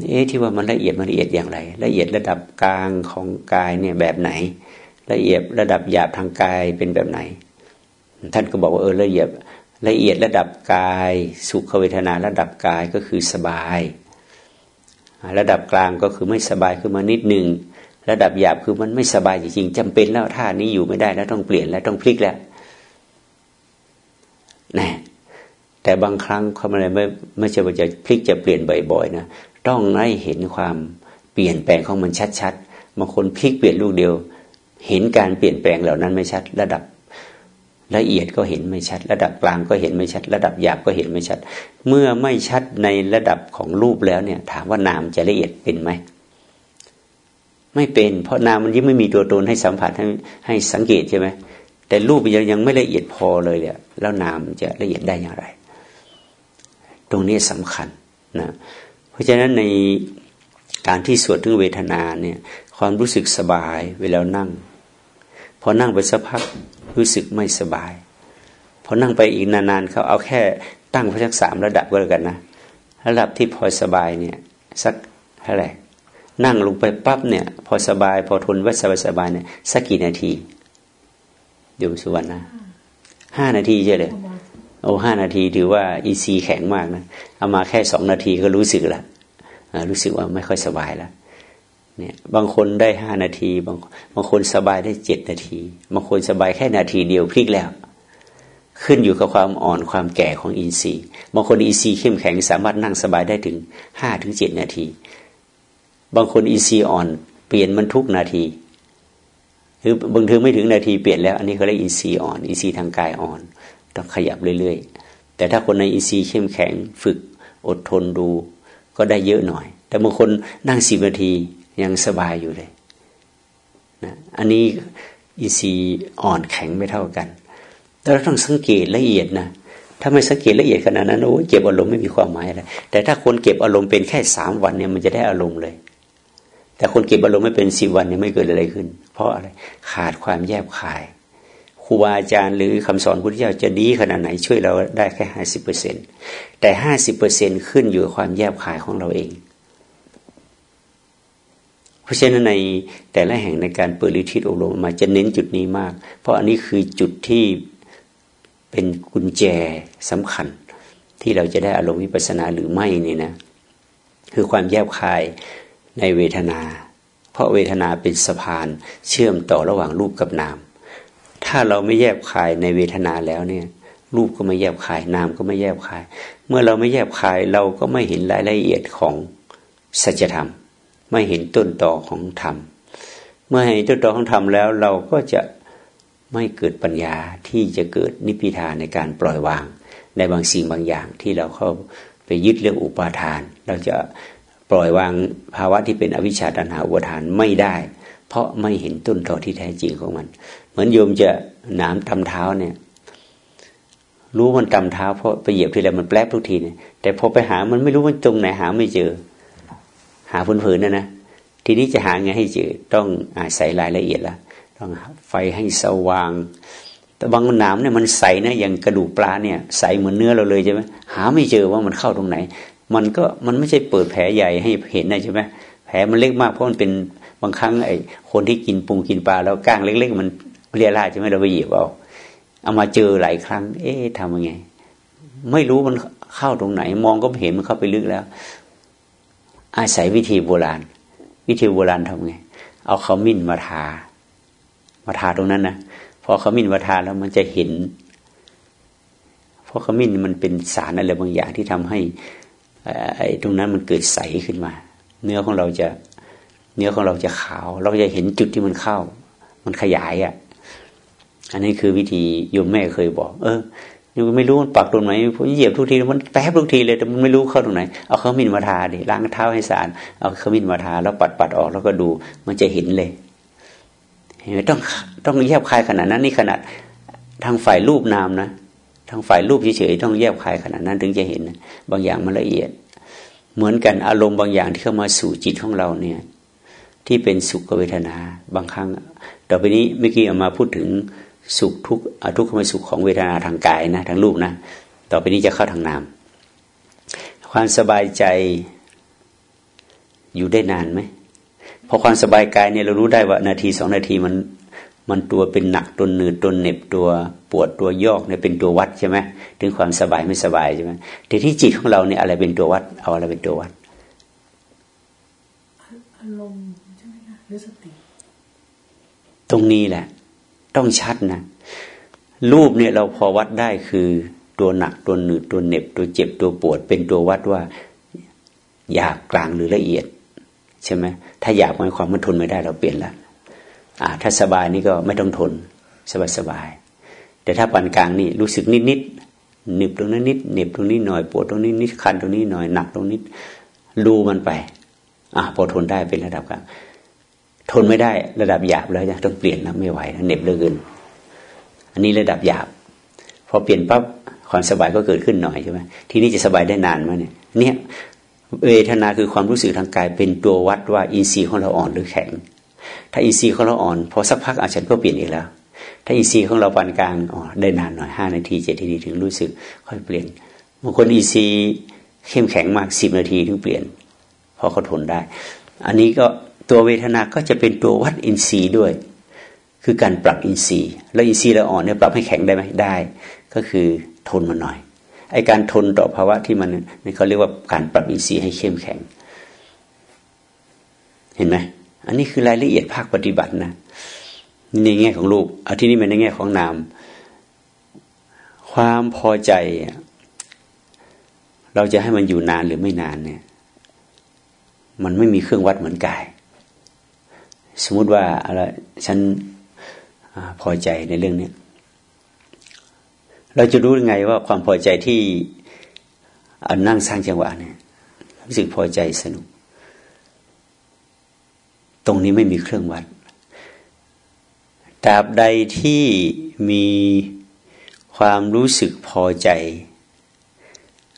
เอ๊ะที่ว่ามันละเอียดมันละเอียดอย่างไร ละเอียดระดับกลางของกายเนี่ยแบบไหน ละเอียดระดับหยาบทางกายเป็นแบบไหน ท่านก็บอกว่าเออละเอียดละเอียดระดับกาย สุขเวทนาระดับกายก็คือสบาย ระดับกลางก็คือไม่สบายขึ้นมานิดหนึ่งระดับหยาบคือมันไม่สบายจริงๆจำเป็นแล้วท่านี้อยู่ไม่ได้แล้วต้องเปลี่ยนแล้วต้องพลิกแล้วนะแต่บางครั้งเขาอะไรไม่ไม่ใช่ว่าจะพลิกจะเปลี่ยนบ่อยๆนะ ต้องให้เห็นความเปลี่ยนแปลงของมันชัดๆบางคนพลิกเปลี่ยนลูกเดียว เห็นการเปลี่ยนแปลงเหล่านั้นไม่ชัด ระดับละเอียดก็เห็นไม่ชัด ระดับกลางก็เห็นไม่ชัด ระดับหยาบก็เห็นไม่ชัด เมื่อไม่ชัดในระดับของรูปแล้วเนี่ย ถามว่านามจะละเอียดเป็นไหมไม่เป็น เพราะนามมันยังไม่มีตัวตนให้สัมผัสให้ให้สังเกตใช่ไหมแต่รูปยังยังไม่ละเอียดพอเลยเนี่ยแล้วนามจะละเอียดได้อย่างไร ตรงนี้สำคัญนะ ราะฉะนั้นในการที่สวดถึงเวทนาเนี่ย ความรู้สึกสบายเวลานั่ง พอนั่งไปสักพักรู้สึกไม่สบาย พอนั่งไปอีกนานๆเขาเอาแค่ตั้งพสักสามระดับก็แล้วกันนะระดับที่พอสบายเนี่ย สักเท่าไหร่นั่งลงไปปั๊บเนี่ย พอสบาย พอทนว่าสบายสบายเนี่ยสักกี่นาทีโยมสุวรรณนะห้านาทีใช่เลยโอ้ห้านาทีถือว่าอินทรีย์แข็งมากนะเอามาแค่สองนาทีก็รู้สึกละ รู้สึกว่าไม่ค่อยสบายแล้วเนี่ยบางคนได้ห้านาที บางบางคนสบายได้เจ็ดนาที บางคนสบายแค่นาทีเดียวพลิกแล้ว ขึ้นอยู่กับความอ่อนความแก่ของอินทรีย์บางคนอินทรีย์เข้มแข็งสามารถนั่งสบายได้ถึงห้าถึงเจ็ดนาที บางคนอินทรีย์อ่อนเปลี่ยนมันทุกนาทีหรือบางทีไม่ถึงนาทีเปลี่ยนแล้ว อันนี้เขาเรียกอินทรีย์อ่อนอินทรีย์ทางกายอ่อน ต้องขยับเรื่อยๆ แต่ถ้าคนในอินทรีย์เข้มแข็งฝึกอดทนดู ก็ได้เยอะหน่อย แต่บางคนนั่งสิบนาทียังสบายอยู่เลยนะอันนี้อินทรีย์อ่อนแข็งไม่เท่ากัน แต่เราต้องสังเกตละเอียดนะถ้าไม่สังเกตละเอียดขนาดนั้นโอ้เก็บอารมณ์ไม่มีความหมายอะไรแต่ถ้าคนเก็บอารมณ์เป็นแค่สามวันเนี่ยมันจะได้อารมณ์เลย แต่คนเก็บอารมณ์ไม่เป็นสิบวันเนี่ยไม่เกิดอะไรขึ้น เพราะอะไรขาดความแยบคาย รูบาอาจารย์หรือคำสอนพุทธเจ้าจะดีขนาดไหนช่วยเราได้แค่ห้าสิบเปอร์เซ็นแต่ห้าสิบเปอร์เซ็นขึ้นอยู่กับความแยบคายของเราเอง เพราะฉะนั้นในแต่ละแห่งในการเปิดลิทิตอบรมมาจะเน้นจุดนี้มาก เพราะอันนี้คือจุดที่เป็นกุญแจสำคัญ ที่เราจะได้อารมณ์วิปัสนาหรือไม่นี่นะ คือความแยบคายในเวทนา เพราะเวทนาเป็นสะพานเชื่อมต่อระหว่างรูปกับนาม ถ้าเราไม่แยบคายในเวทนาแล้วเนี่ย รูปก็ไม่แยบคายนามก็ไม่แยบคาย เมื่อเราไม่แยบคายเราก็ไม่เห็นรายละเอียดของสัจธรรม ไม่เห็นต้นตอของธรรม เมื่อเห็นต้นตอของธรรมแล้วเราก็จะไม่เกิดปัญญาที่จะเกิดนิพพิทาในการปล่อยวาง ในบางสิ่งบางอย่างที่เราเข้าไปยึดเรื่องอุปาทาน เราจะปล่อยวางภาวะที่เป็นอวิชชาตันหาอุปาทานไม่ได้ เพราะไม่เห็นต้นตอที่แท้จริงของมัน มือนโยมจะหนามตำเท้าเนี่ย รู้มันตำเท้าเพราะไปเหยียบทีไรมันแปลบทุกทีเนี่ยแต่พอไปหามันไม่รู้มันตรงไหนหาไม่เจอ หาพื้นๆนะนะทีนี้จะหาไงให้เจอต้องอาศัยรายละเอียดละต้องไฟให้สว่าง แต่บางหนามเนี่ยมันใสนะอย่างกระดูกปลาเนี่ย ใสเหมือนเนื้อเราเลยใช่ไหมหาไม่เจอว่ามันเข้าตรงไหน มันก็มันไม่ใช่เปิดแผลใหญ่ให้เห็นนะใช่ไหมแผลมันเล็กมากเพราะมันเป็นบางครั้งไอ้คนที่กินปูกินปลาแล้วก้างเล็ก ๆ มัน เรียราใช่ไหมเราไปเหยียบเอาเอามาเจอหลายครั้ง เอ๊ะทำยังไง ไม่รู้มันเข้าตรงไหน มองก็เห็นมันเข้าไปลึกแล้ว อาศัยวิธีโบราณ วิธีโบราณทำไง เอาขมิ้นมาทา มาทาตรงนั้นนะพอขมิ้นมาทาแล้วมันจะเห็น เพราะขมิ้นมันเป็นสารอะไรบางอย่างที่ทำให้ไอ้ตรงนั้นมันเกิดใสขึ้นมา เนื้อของเราจะ เนื้อของเราจะขาว เราจะเห็นจุดที่มันเข้า มันขยายอะ อันนี้คือวิธีโยมแม่เคยบอก เออยังไม่รู้มันปักตรงไหนผมเหยียบทุกทีมันแป๊บทุกทีเลยแต่มันไม่รู้เข้าตรงไหนเอาขมิ้นมาทาดิล้างเท้าให้สะอาดเอาขมิ้นมาทาแล้วปัดปัดออกแล้วก็ดูมันจะเห็นเลยเห็นไหมต้องต้องแยบคายขนาดนั้นนี่ขนาดทางฝ่ายรูปนามนะทางฝ่ายรูปเฉยๆต้องแยบคายขนาดนั้นถึงจะเห็น บางอย่างมันละเอียด เหมือนกันอารมณ์บางอย่างที่เข้ามาสู่จิตของเราเนี่ย ที่เป็นสุขเวทนา บางครั้ง ต่อไปนี้เมื่อกี้เอามาพูดถึง สุขทุกอทุกขมสุขของเวทนาทางกายนะทางรูปนะต่อไปนี้จะเข้าทางนามความสบายใจอยู่ได้นานไหมพอความสบายกายเนี่ยเรารู้ได้ว่านาทีสองนาทีมันมันตัวเป็นหนักตัวหนืดตัวเหน็บตัวปวดตัวยอกเนี่ยเป็นตัววัดใช่ไหมถึงความสบายไม่สบายใช่ไหมแต่ที่จิตของเราเนี่ยอะไรเป็นตัววัด เอาอะไรเป็นตัววัดอารมณ์ใช่ไหมคะหรือสติ ตรงนี้แหละ ต้องชัดนะรูปเนี่ยเราพอวัดได้คือตัวหนักตัวหนืดตัวเหน็บ ตัวเจ็บตัวปวด เป็นตัววัดว่าหยาบกลางหรือละเอียด ใช่ไหมถ้าหยาบหมายความมันทนไม่ได้เราเปลี่ยนล้วอ่า ถ้าสบายนี่ก็ไม่ต้องทนสบายสบายแต่ถ้าปานกลางนี่รู้สึกนิดนิดหนึบตรงนั้นนิดเหนึบตรงนี้หน่อยปวดตรงนี้นิดคันตรงนี้หน่อยหนักตรงนี้ดูมันไป อ่าพอทนได้เป็นระดับกลาง ทนไม่ได้ระดับหยาบแล้วจะต้องเปลี่ยนแล้วไม่ไหวเหน็บเหลือเกินอันนี้ระดับหยาบ พอเปลี่ยนปั๊บความสบายก็เกิดขึ้นหน่อยใช่ไหมทีนี้จะสบายได้นานไหมเนี่ยเนี่ยเวทนาคือความรู้สึกทางกายเป็นตัววัดว่าอินทรีย์ของเราอ่อนหรือแข็ง ถ้าอินทรีย์ของเราอ่อนพอสักพักอาจารย์ก็เปลี่ยนอีกแล้ว ถ้าอินทรีย์ของเราปานกลางอ๋อได้นานหน่อยห้านาทีเจ็ดนาทีถึงรู้สึกค่อยเปลี่ยนบางคนอินทรีย์เข้มแข็งมากสิบนาทีถึงเปลี่ยนพอเขาทนได้ อันนี้ก็ ตัวเวทนาก็จะเป็นตัววัดอินทรีย์ด้วย คือการปรับอินทรีย์ แล้วอินทรีย์เราอ่อนเนี่ยปรับให้แข็งได้ไหมได้ ก็คือทนมาหน่อยไอการทนต่อภาวะที่มันนี่เขาเรียกว่าการปรับอินทรีย์ให้เข้มแข็ง เห็นไหมอันนี้คือรายละเอียดภาคปฏิบัตินะในแง่ของรูปเอาที่นี่เป็นในแง่ของนาม ความพอใจ เราจะให้มันอยู่นานหรือไม่นานเนี่ย มันไม่มีเครื่องวัดเหมือนกาย สมมติว่าอะไรฉันอพอใจในเรื่องนี้เราจะรู้ยังไงว่าความพอใจที่นั่งสร้างจังหวะเนี่ยรู้สึกพอใจสนุก ตรงนี้ไม่มีเครื่องวัดตราบใดที่มีความรู้สึกพอใจ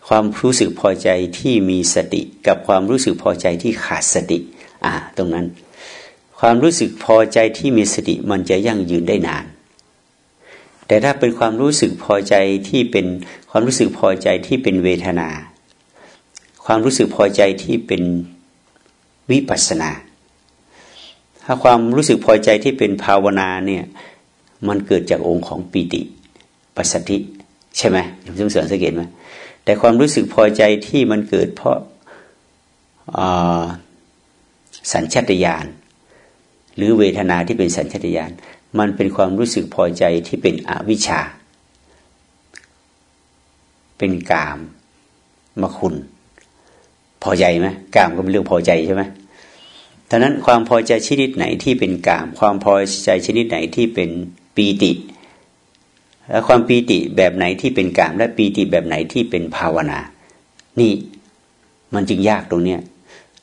ความรู้สึกพอใจที่มีสติ กับความรู้สึกพอใจที่ขาดสติ อ่า ตรงนั้น ความรู้สึกพอใจที่มีสติมันจะยั่งยืนได้นาน แต่ถ้าเป็นความรู้สึกพอใจที่เป็นความรู้สึกพอใจที่เป็นเวทนา ความรู้สึกพอใจที่เป็นวิปัสนา ถ้าความรู้สึกพอใจที่เป็นภาวนาเนี่ยมันเกิดจากองค์ของปีติปัสสติใช่ไหมผมสงสังเกตไหมแต่ความรู้สึกพอใจที่มันเกิดเพราะสัญชาตญาณ หรือเวทนาที่เป็นสัญชาตญาณมันเป็นความรู้สึกพอใจที่เป็นอวิชชา เป็นกามมาคุณ พอใจไหมกามก็เป็นเรื่องพอใจใช่ไหมท่านั้นความพอใจชนิดไหนที่เป็นกาม ความพอใจชนิดไหนที่เป็นปีติ และความปีติแบบไหนที่เป็นกาม และปีติแบบไหนที่เป็นภาวนา นี่มันจึงยากตรงเนี้ย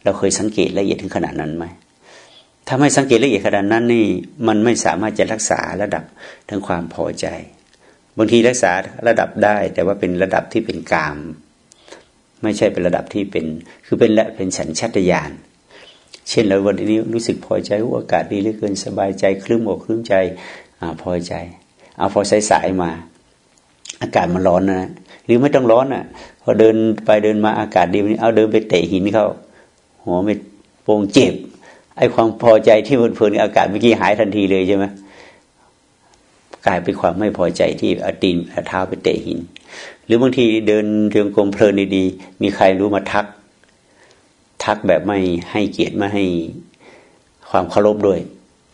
เราเคยสังเกตละเอียดถึงขนาดนั้นไหม ถ้าไม่สังเกตละเอียดขนาดนั้นนี่ มันไม่สามารถจะรักษาระดับทั้งความพอใจ บางทีรักษาระดับได้ แต่ว่าเป็นระดับที่เป็นกาม ไม่ใช่เป็นระดับที่เป็น คือเป็นละเป็นสัญชาตญาณเช่นเราวันนี้รู้สึกพอใจว่าอากาศดีเหลือเกินสบายใจคลื่นอกคลื่นใจอพอใจ เอาพอสายสายมา อากาศมันร้อนนะหรือไม่ต้องร้อนอะ พอเดินไปเดินมาอากาศดีวันี้เอาเดินไปเตะหินเข้าหัวไม่โป่งเจ็บ ไอ้ความพอใจที่เพลินๆอากาศเมื่อกี้หายทันทีเลยใช่ไหมกลายเป็นความไม่พอใจที่อาตีนอาเท้าไปเตะหิน หรือบางทีเดินเรืองกลมเพลินดีๆมีใครรู้มาทัก ทักแบบไม่ให้เกียรติไม่ให้ความเคารพด้วย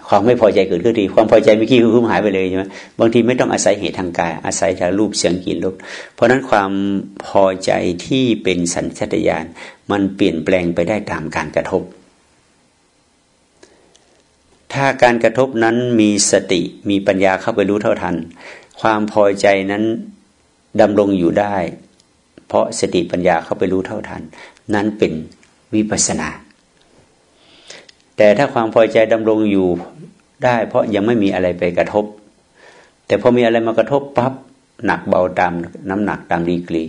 ความไม่พอใจเกิดขึ้นทีความพอใจเมื่อกี้คือหายไปเลยใช่ไหมบางทีไม่ต้องอาศัยเหตุทางกาย อาศัยจากรูปเสียงกลิ่นรสเพราะนั้นความพอใจที่เป็นสัญชาตญาณมันเปลี่ยนแปลงไปได้ตามการกระทบ ถ้าการกระทบนั้นมีสติมีปัญญาเข้าไปรู้เท่าทัน ความพอใจนั้นดำรงอยู่ได้ เพราะสติปัญญาเข้าไปรู้เท่าทัน นั้นเป็นวิปัสนา แต่ถ้าความพอใจดำรงอยู่ได้ เพราะยังไม่มีอะไรไปกระทบ แต่พอมีอะไรมากระทบปับ๊บหนักเบาตามน้ำหนักตามดีกรี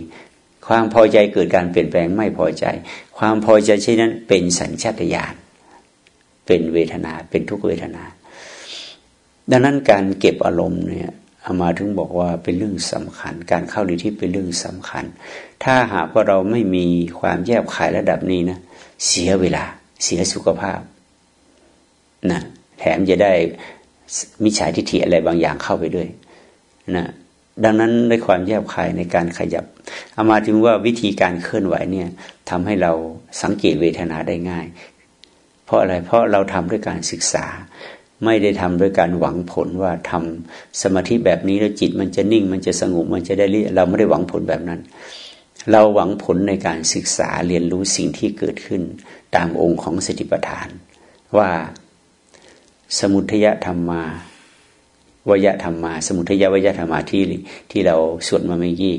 ความพอใจเกิดการเปลี่ยนแปลงไม่พอใจ ความพอใจเช่นนั้นเป็นสัญชาตญาณ เป็นเวทนา เป็นทุกเวทนา ดังนั้นการเก็บอารมณ์เนี่ยอามาถึงบอกว่าเป็นเรื่องสำคัญ การเข้าในที่เป็นเรื่องสำคัญ ถ้าหากว่าเราไม่มีความแยบขายระดับนี้นะเสียเวลา เสียสุขภาพนะแถมจะได้มิจฉาทิฏฐิอะไรบางอย่างเข้าไปด้วยนะดังนั้นในความแยบคายในการขยับอามาถึงว่าวิธีการเคลื่อนไหวเนี่ยทำให้เราสังเกตเวทนาได้ง่าย เพราะอะไรเพราะเราทำด้วยการศึกษา ไม่ได้ทำด้วยการหวังผลว่าทำสมาธิแบบนี้แล้วจิตมันจะนิ่งมันจะสงบมันจะได้เราไม่ได้หวังผลแบบนั้น เราหวังผลในการศึกษาเรียนรู้สิ่งที่เกิดขึ้น ตามองค์ของสติปัฏฐาน ว่าสมุทยธรรมาวยธรรมาสมุทยวยธรรมาที่ที่เราสวดมาเมื่อกี้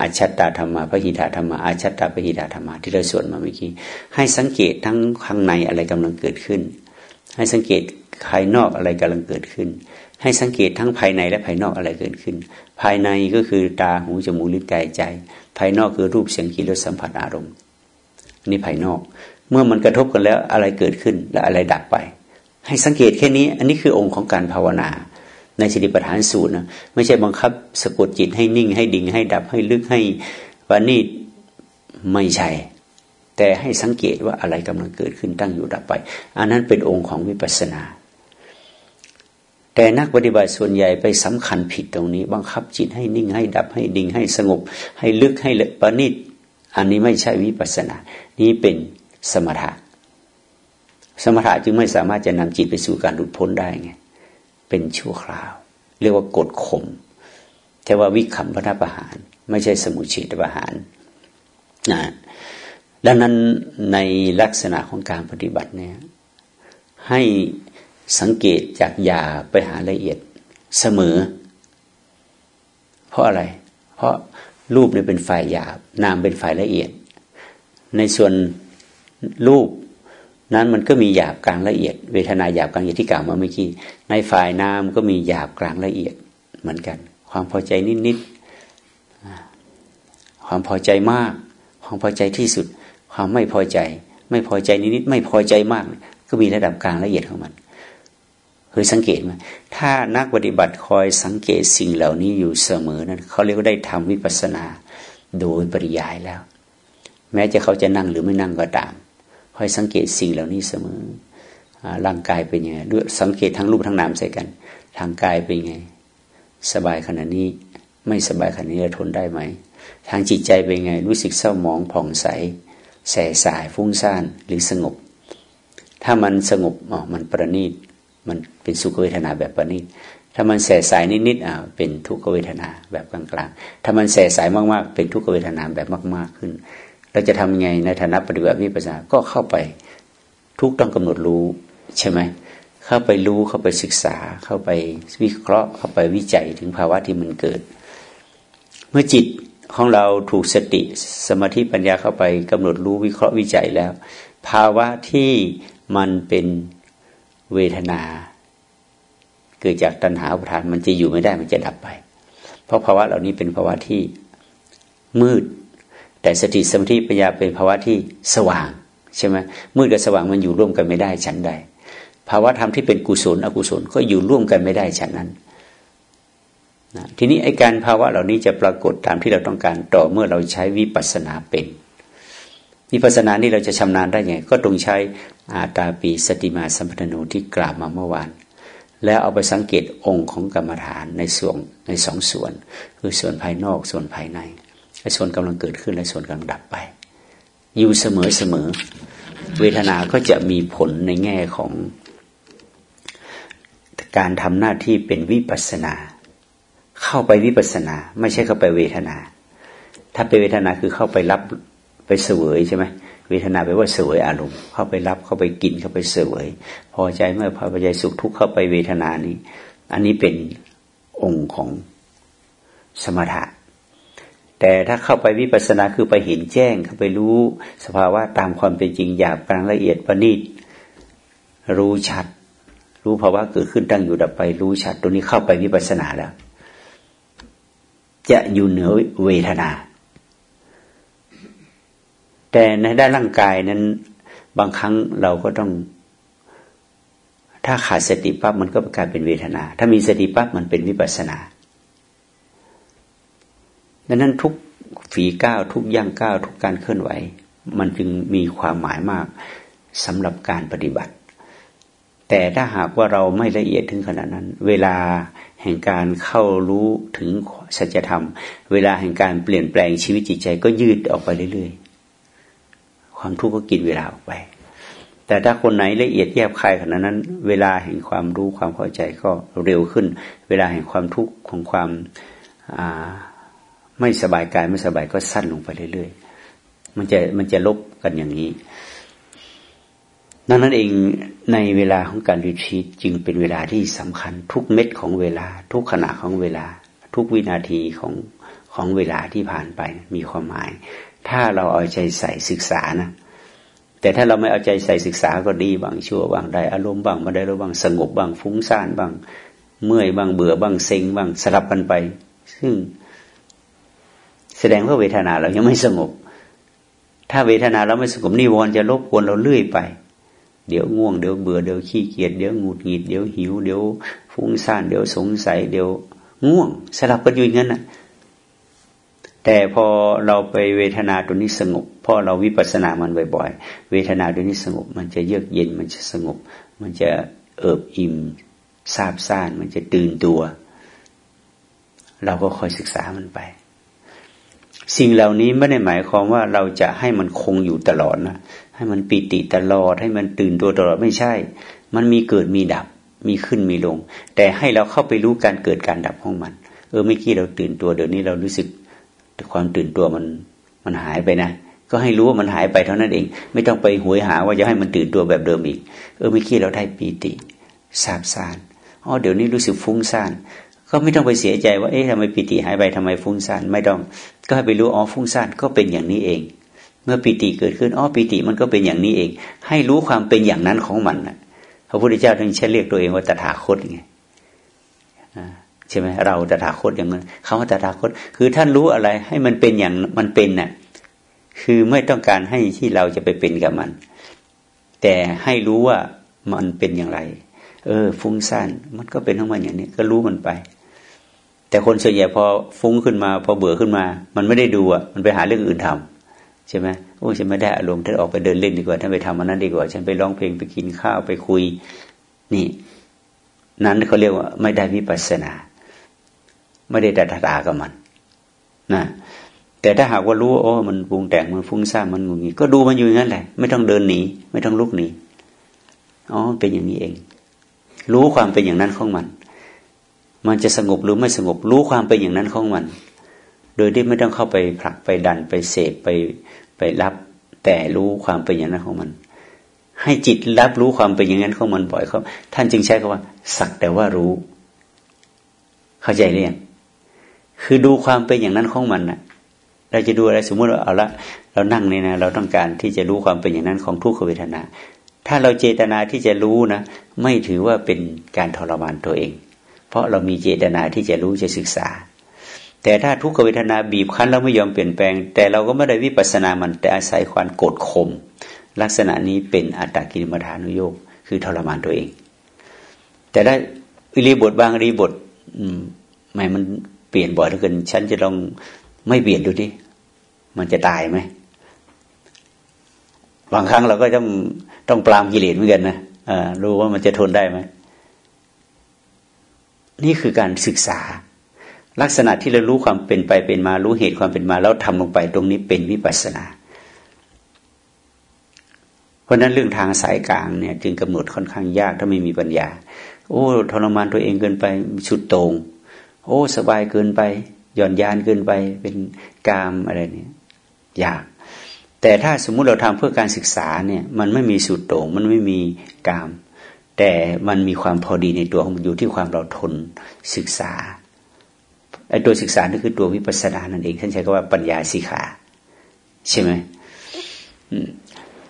อาชัตตาธรรมะพระหิทาธรรมะอาชัตตาพระหิทาธรรมะที่เราสวดมาเมื่อกี้ให้สังเกตทั้งข้างในอะไรกำลังเกิดขึ้น ให้สังเกตภายนอกอะไรกำลังเกิดขึ้น ให้สังเกตทั้งภายในและภายนอกอะไรเกิดขึ้น ภายในก็คือตาหูจมูกลิ้นกายใจ ภายนอกคือรูปเสียงกลิ่นรสสัมผัสอารมณ์นี่ภายนอก เมื่อมันกระทบกันแล้วอะไรเกิดขึ้นและอะไรดับไป ให้สังเกตแค่นี้ อันนี้คือองค์ของการภาวนา ในสติปัฏฐานสูตรนะไม่ใช่บังคับสะกดจิตให้นิ่งให้ดิ่งให้ดับให้ลึกให้วานี่ไม่ใช่ แต่ให้สังเกตว่าอะไรกำลังเกิดขึ้นตั้งอยู่ดับไป อันนั้นเป็นองค์ของวิปัสสนา แต่นักปฏิบัติส่วนใหญ่ไปสำคัญผิดตรงนี้ บังคับจิตให้นิ่งให้ดับให้ดิ่งให้สงบ ให้ลึกให้ละปณิตอันนี้ไม่ใช่วิปัสสนา นี้เป็นสมถะ สมถะจึงไม่สามารถจะนำจิตไปสู่การหลุดพ้นได้ไง เป็นชั่วคราว เรียกว่ากดข่มแต่ว่าวิคัมพนาประหาร ไม่ใช่สมุชิตประหารนะดังนั้นในลักษณะของการปฏิบัติเนี่ยให้สังเกตจากยาไปหาละเอียดเสมอ เพราะอะไร เพราะรูปเนี่ยเป็นฝ่ายหยาบนามเป็นฝ่ายละเอียด ในส่วนรูป นั้นมันก็มีหยาบกลางละเอียด เวทนาหยาบกลางละเอียดที่กล่าวมาเมื่อกี้ในฝ่ายนามก็มีหยาบกลางละเอียดเหมือนกัน ความพอใจนิดๆความพอใจมาก ความพอใจที่สุด ความไม่พอใจ ไม่พอใจนิดๆไม่พอใจมาก ก็มีระดับกลางละเอียดของมันเคยสังเกตไหมถ้านักปฏิบัติคอยสังเกตสิ่งเหล่านี้อยู่เสมอนั้นเขาเรียกว่าได้ทำวิปัสสนา โดยปริยายแล้ว แม้จะเขาจะนั่งหรือไม่นั่งก็ตาม คอยสังเกตสิ่งเหล่านี้เสมอร่างกายเป็นยังไงด้วยสังเกตทั้งรูปทั้งนามใส่กัน ทางกายเป็นยังไง สบายขณะนี้ ไม่สบายขณะนี้ทนได้ไหม ทางจิตใจเป็นไง รู้สึกเศร้าหมองผ่องใส แสสายฟุ้งซ่านหรือสงบ ถ้ามันสงบอ๋อมันประณีต มันเป็นสุขเวทนาแบบปณิถ้ามันแสสายนิดๆอ่าเป็นทุกขเวทนาแบบกลางๆ ถ้ามันแสสายมากๆ เป็นทุกขเวทนาแบบมาก ๆขึ้น เราจะทำยังไงในฐานะปฏิบัติวิปัสสนาก็เข้าไปทุกต้องกำหนดรู้ใช่ไหมเข้าไปรู้เข้าไปศึกษา เข้าไปวิเคราะห์ เข้าไปวิจัยถึงภาวะที่มันเกิด เมื่อจิตของเราถูกสติสมาธิปัญญาเข้าไปกำหนดรู้วิเคราะห์วิจัยแล้ว ภาวะที่มันเป็นเวทนา เกิดจากตัณหาอุปทานมันจะอยู่ไม่ได้มันจะดับไป เพราะภาวะเหล่านี้เป็นภาวะที่มืด แต่สติสมาธิปัญญาเป็นภาวะที่สว่างใช่ไหมมืดกับสว่างมันอยู่ร่วมกันไม่ได้ฉันใด ภาวะธรรมที่เป็นกุศลอกุศลก็อยู่ร่วมกันไม่ได้ฉันนั้นนะทีนี้ไอการภาวะเหล่านี้จะปรากฏตามที่เราต้องการต่อเมื่อเราใช้วิปัสสนาเป็นวิปัสสนานี่เราจะชำนาญได้ไง ก็ต้องใช้อาตาปีสติมาสัมพันโนที่กล่าวมาเมื่อวาน แล้วเอาไปสังเกตองค์ของกรรมฐานในส่วนในสองส่วน คือส่วนภายนอกส่วนภายใน และส่วนกำลังเกิดขึ้นและส่วนกำลังดับไป อยู่เสมอเสมอ เวทนาก็จะมีผลในแง่ของ การทำหน้าที่เป็นวิปัสนา เข้าไปวิปัสนา ไม่ใช่เข้าไปเวทนา ถ้าเป็นเวทนาคือเข้าไปรับไปเสวยใช่ไหมเวทนาแปลว่าเสวยอารมณ์เข้าไปรับเข้าไปกินเข้าไปเสวยพอใจเมื่อพอใจสุขทุกข์เข้าไปเวทนานี้ อันนี้เป็นองค์ของสมถะ แต่ถ้าเข้าไปวิปัสสนาคือไปเห็นแจ้งเข้าไปรู้สภาวะตามความเป็นจริงหยาบกลางละเอียดประณีตรู้ชัด รู้ภาวะเกิดขึ้นตั้งอยู่ดับไปรู้ชัด ตัวนี้เข้าไปวิปัสสนาแล้ว จะอยู่เหนือเวทนา แต่ในด้านร่างกายนั้น บางครั้งเราก็ต้อง ถ้าขาดสติปั๊บมันก็กลายเป็นเวทนา ถ้ามีสติปั๊บมันเป็นวิปัสนา ดังนั้นทุกฝีก้าวทุกย่างก้าวทุกการเคลื่อนไหว มันจึงมีความหมายมากสำหรับการปฏิบัติ แต่ถ้าหากว่าเราไม่ละเอียดถึงขนาดนั้น เวลาแห่งการเข้ารู้ถึงสัจธรรม เวลาแห่งการเปลี่ยนแปลงชีวิตจิตใจก็ยืดออกไปเรื่อยๆ ความทุกข์ก็กินเวลาออกไป แต่ถ้าคนไหนละเอียดแยบคายขนาดนั้น เวลาแห่งความรู้ความเข้าใจก็เร็วขึ้น เวลาแห่งความทุกข์ของความ ไม่สบายกายไม่สบายก็สั้นลงไปเรื่อยๆ มันจะมันจะลบกันอย่างนี้ดังนั้นเองในเวลาของการรีทรีตจึงเป็นเวลาที่สำคัญทุกเม็ดของเวลา ทุกขณะของเวลา ทุกวินาทีของของเวลาที่ผ่านไปมีความหมาย ถ้าเราเอาใจใส่ศึกษานะ แต่ถ้าเราไม่เอาใจใส่ศึกษาก็ดีบางชั่วบางได้อารมณ์บางมาได้ระบางสงบบางฟุ้งซ่านบางเมื่อยบางเบื่อบางเซ็งบางสลับกันไป ซึ่ง แสดงว่าเวทนาเรายังไม่สงบ ถ้าเวทนาเราไม่สงบนิวรณ์จะรบกวนเราเรื่อยไป เดี๋ยวง่วงเดี๋ยวเบื่อเดี๋ยวขี้เกียจเดี๋ยวหงุดหงิดเดี๋ยวหิวเดี๋ยวฟุ้งซ่านเดี๋ยวสงสัยเดี๋ยวง่วงสลับกันอยู่อย่างนั้นนะแต่พอเราไปเวทนาตัวนี้สงบพอเราวิปัสสนามันบ่อย ๆ เวทนาตัวนี้สงบ มันจะเยือกเย็นมันจะสงบ มันจะเอิบอิ่มซาบซ่าน มันจะตื่นตัว เราก็คอยศึกษามันไป สิ่งเหล่านี้ไม่ได้หมายความว่าเราจะให้มันคงอยู่ตลอดนะให้มันปิติตลอดให้มันตื่นตัวตลอดไม่ใช่ มันมีเกิดมีดับมีขึ้นมีลง แต่ให้เราเข้าไปรู้การเกิดการดับของมัน เออเมื่อกี้เราตื่นตัวเดี๋ยวนี้เรารู้สึกความตื่นตัวมันมันหายไปนะก็ให้รู้ว่ามันหายไปเท่านั้นเอง ไม่ต้องไปหวยหาว่าจะให้มันตื่นตัวแบบเดิมอีก เออเมื่อกี้เราได้ปีติซาบซ่านอ๋อเดี๋ยวนี้รู้สึกฟุ้งซ่านก็ไม่ต้องไปเสียใจว่าเอ๊ะทำไมปีติหายไปทำไมฟุ้งซ่านไม่ต้อง ก็ให้ไปรู้อ๋อฟุ้งซ่านก็เป็นอย่างนี้เอง เมื่อปีติเกิดขึ้นอ๋อปีติมันก็เป็นอย่างนี้เอง ให้รู้ความเป็นอย่างนั้นของมันนะพระพุทธเจ้าท่านใช้เรียกตัวเองว่าตถาคตไงใช่ไหมเราตถาคตอย่างนั้นคำว่าตถาคต คือท่านรู้อะไรให้มันเป็นอย่างมันเป็นน่ะคือไม่ต้องการให้ที่เราจะไปเป็นกับมัน แต่ให้รู้ว่ามันเป็นอย่างไร เออ ฟุ้งซ่านมันก็เป็นทั้งมันอย่างนี้ ก็รู้มันไป แต่คนส่วนใหญ่พอฟุ้งขึ้นมา พอเบื่อขึ้นมา มันไม่ได้ดูอะมันไปหาเรื่องอื่นทำใช่ไหมโอ้ฉันไม่ได้อารมณ์ท่านออกไปเดินเล่นดีกว่าท่านไปทำมันนั้นดีกว่า ฉันไปร้องเพลงไปกินข้าวไปคุย นี่ นั้นเขาเรียกว่า ไม่ได้วิปัสสนา ไม่ได้ดัดดากับมันนะแต่ถ้าหากว่ารู้โอ้มันปรุงแต่งมันฟุ้งซ่านมันงุนงี้ก็ดูมันอยู่อย่างนั้นแหละ ไม่ต้องเดินหนี ไม่ต้องลุกหนีอ๋อเป็นอย่างนี้เอง รู้ความเป็นอย่างนั้นของมัน มันจะสงบหรือไม่สงบรู้ความเป็นอย่างนั้นของมัน โดยที่ไม่ต้องเข้าไปผลักไปดันไปเสพไปไปรับแต่รู้ความเป็นอย่างนั้นของมัน ให้จิตรับรู้ความเป็นอย่างนั้นของมันบ่อยเขาท่านจึงใช้คำว่า สักแต่ว่ารู้ เข้าใจหรือยังคือดูความเป็นอย่างนั้นของมันนะเราจะดูอะไรสมมติว่าเอาละเรานั่งเนี่ยนะเราต้องการที่จะรู้ความเป็นอย่างนั้นของทุกขเวทนา ถ้าเราเจตนาที่จะรู้นะ ไม่ถือว่าเป็นการทรมานตัวเอง เพราะเรามีเจตนาที่จะรู้จะศึกษา แต่ถ้าทุกขเวทนาบีบคั้นเราไม่ยอมเปลี่ยนแปลง แต่เราก็ไม่ได้วิปัสสนามันแต่อาศัยความกดข่มลักษณะนี้เป็นอัตตกิลมัฐานุโยกคือทรมานตัวเอง แต่ได้อริบทบางอริบทอืมไม่มันเปลี่ยนบ่อยเหลือเกินฉันจะลองไม่เปลี่ยนดูดิมันจะตายไหมบางครั้งเราก็ต้องต้องปรามกิเลสเหมือนกันนะรู้ว่ามันจะทนได้ไหม นี่คือการศึกษา ลักษณะที่เรารู้ความเป็นไปเป็นมารู้เหตุความเป็นมาแล้วทำลงไปตรงนี้เป็นวิปัสสนา เพราะนั้นเรื่องทางสายกลางเนี่ยจึงกำหนดค่อนข้างยากถ้าไม่มีปัญญา โอ้ทรมานตัวเองเกินไปสุดโต่งโอ้สบายเกินไป หย่อนยานเกินไปเป็นกามอะไรเนี่ยยากแต่ถ้าสมมุติเราทำเพื่อการศึกษาเนี่ยมันไม่มีสุดโต่งมันไม่มีกาม แต่มันมีความพอดีในตัวของมันอยู่ที่ความเราทนศึกษาไอ้ตัวศึกษานี่คือตัววิปัสสนานั่นเอง ท่านใช้คำว่าปัญญาสิขา ใช่ไหม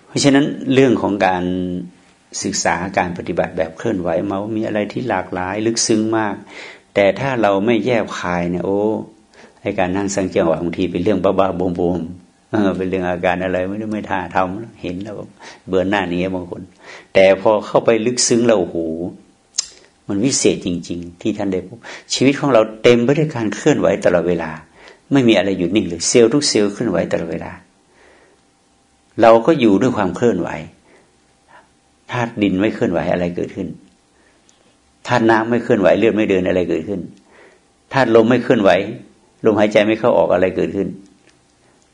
เพราะฉะนั้นเรื่องของการศึกษาการปฏิบัติแบบเคลื่อนไหวมาว่ามีอะไรที่หลากหลาย ลึกซึ้งมาก แต่ถ้าเราไม่แยบคายเนี่ยโอ้ให้การนั่งสังเกตว่าบางทีเป็นเรื่องบ้าๆบวมๆ เป็นเรื่องอาการอะไรไม่ได้ไม่ท่าทำเห็นแล้วเบื่อหน้านี้บางคน แต่พอเข้าไปลึกซึ้งเราโอ้โหมันวิเศษจริง ๆ ที่ท่านได้พบชีวิตของเราเต็มไปด้วยการเคลื่อนไหวตลอดเวลา ไม่มีอะไรหยุดนิ่งเลยเซลล์ทุกเซลล์เคลื่อนไหวตลอดเวลา เราก็อยู่ด้วยความเคลื่อนไหวธาตุดินไม่เคลื่อนไหวอะไรเกิดขึ้นธาตุน้ำไม่เคลื่อนไหวเลือดไม่เดินอะไรเกิดขึ้นธาตุลมไม่เคลื่อนไหวลมหายใจไม่เข้าออกอะไรเกิดขึ้น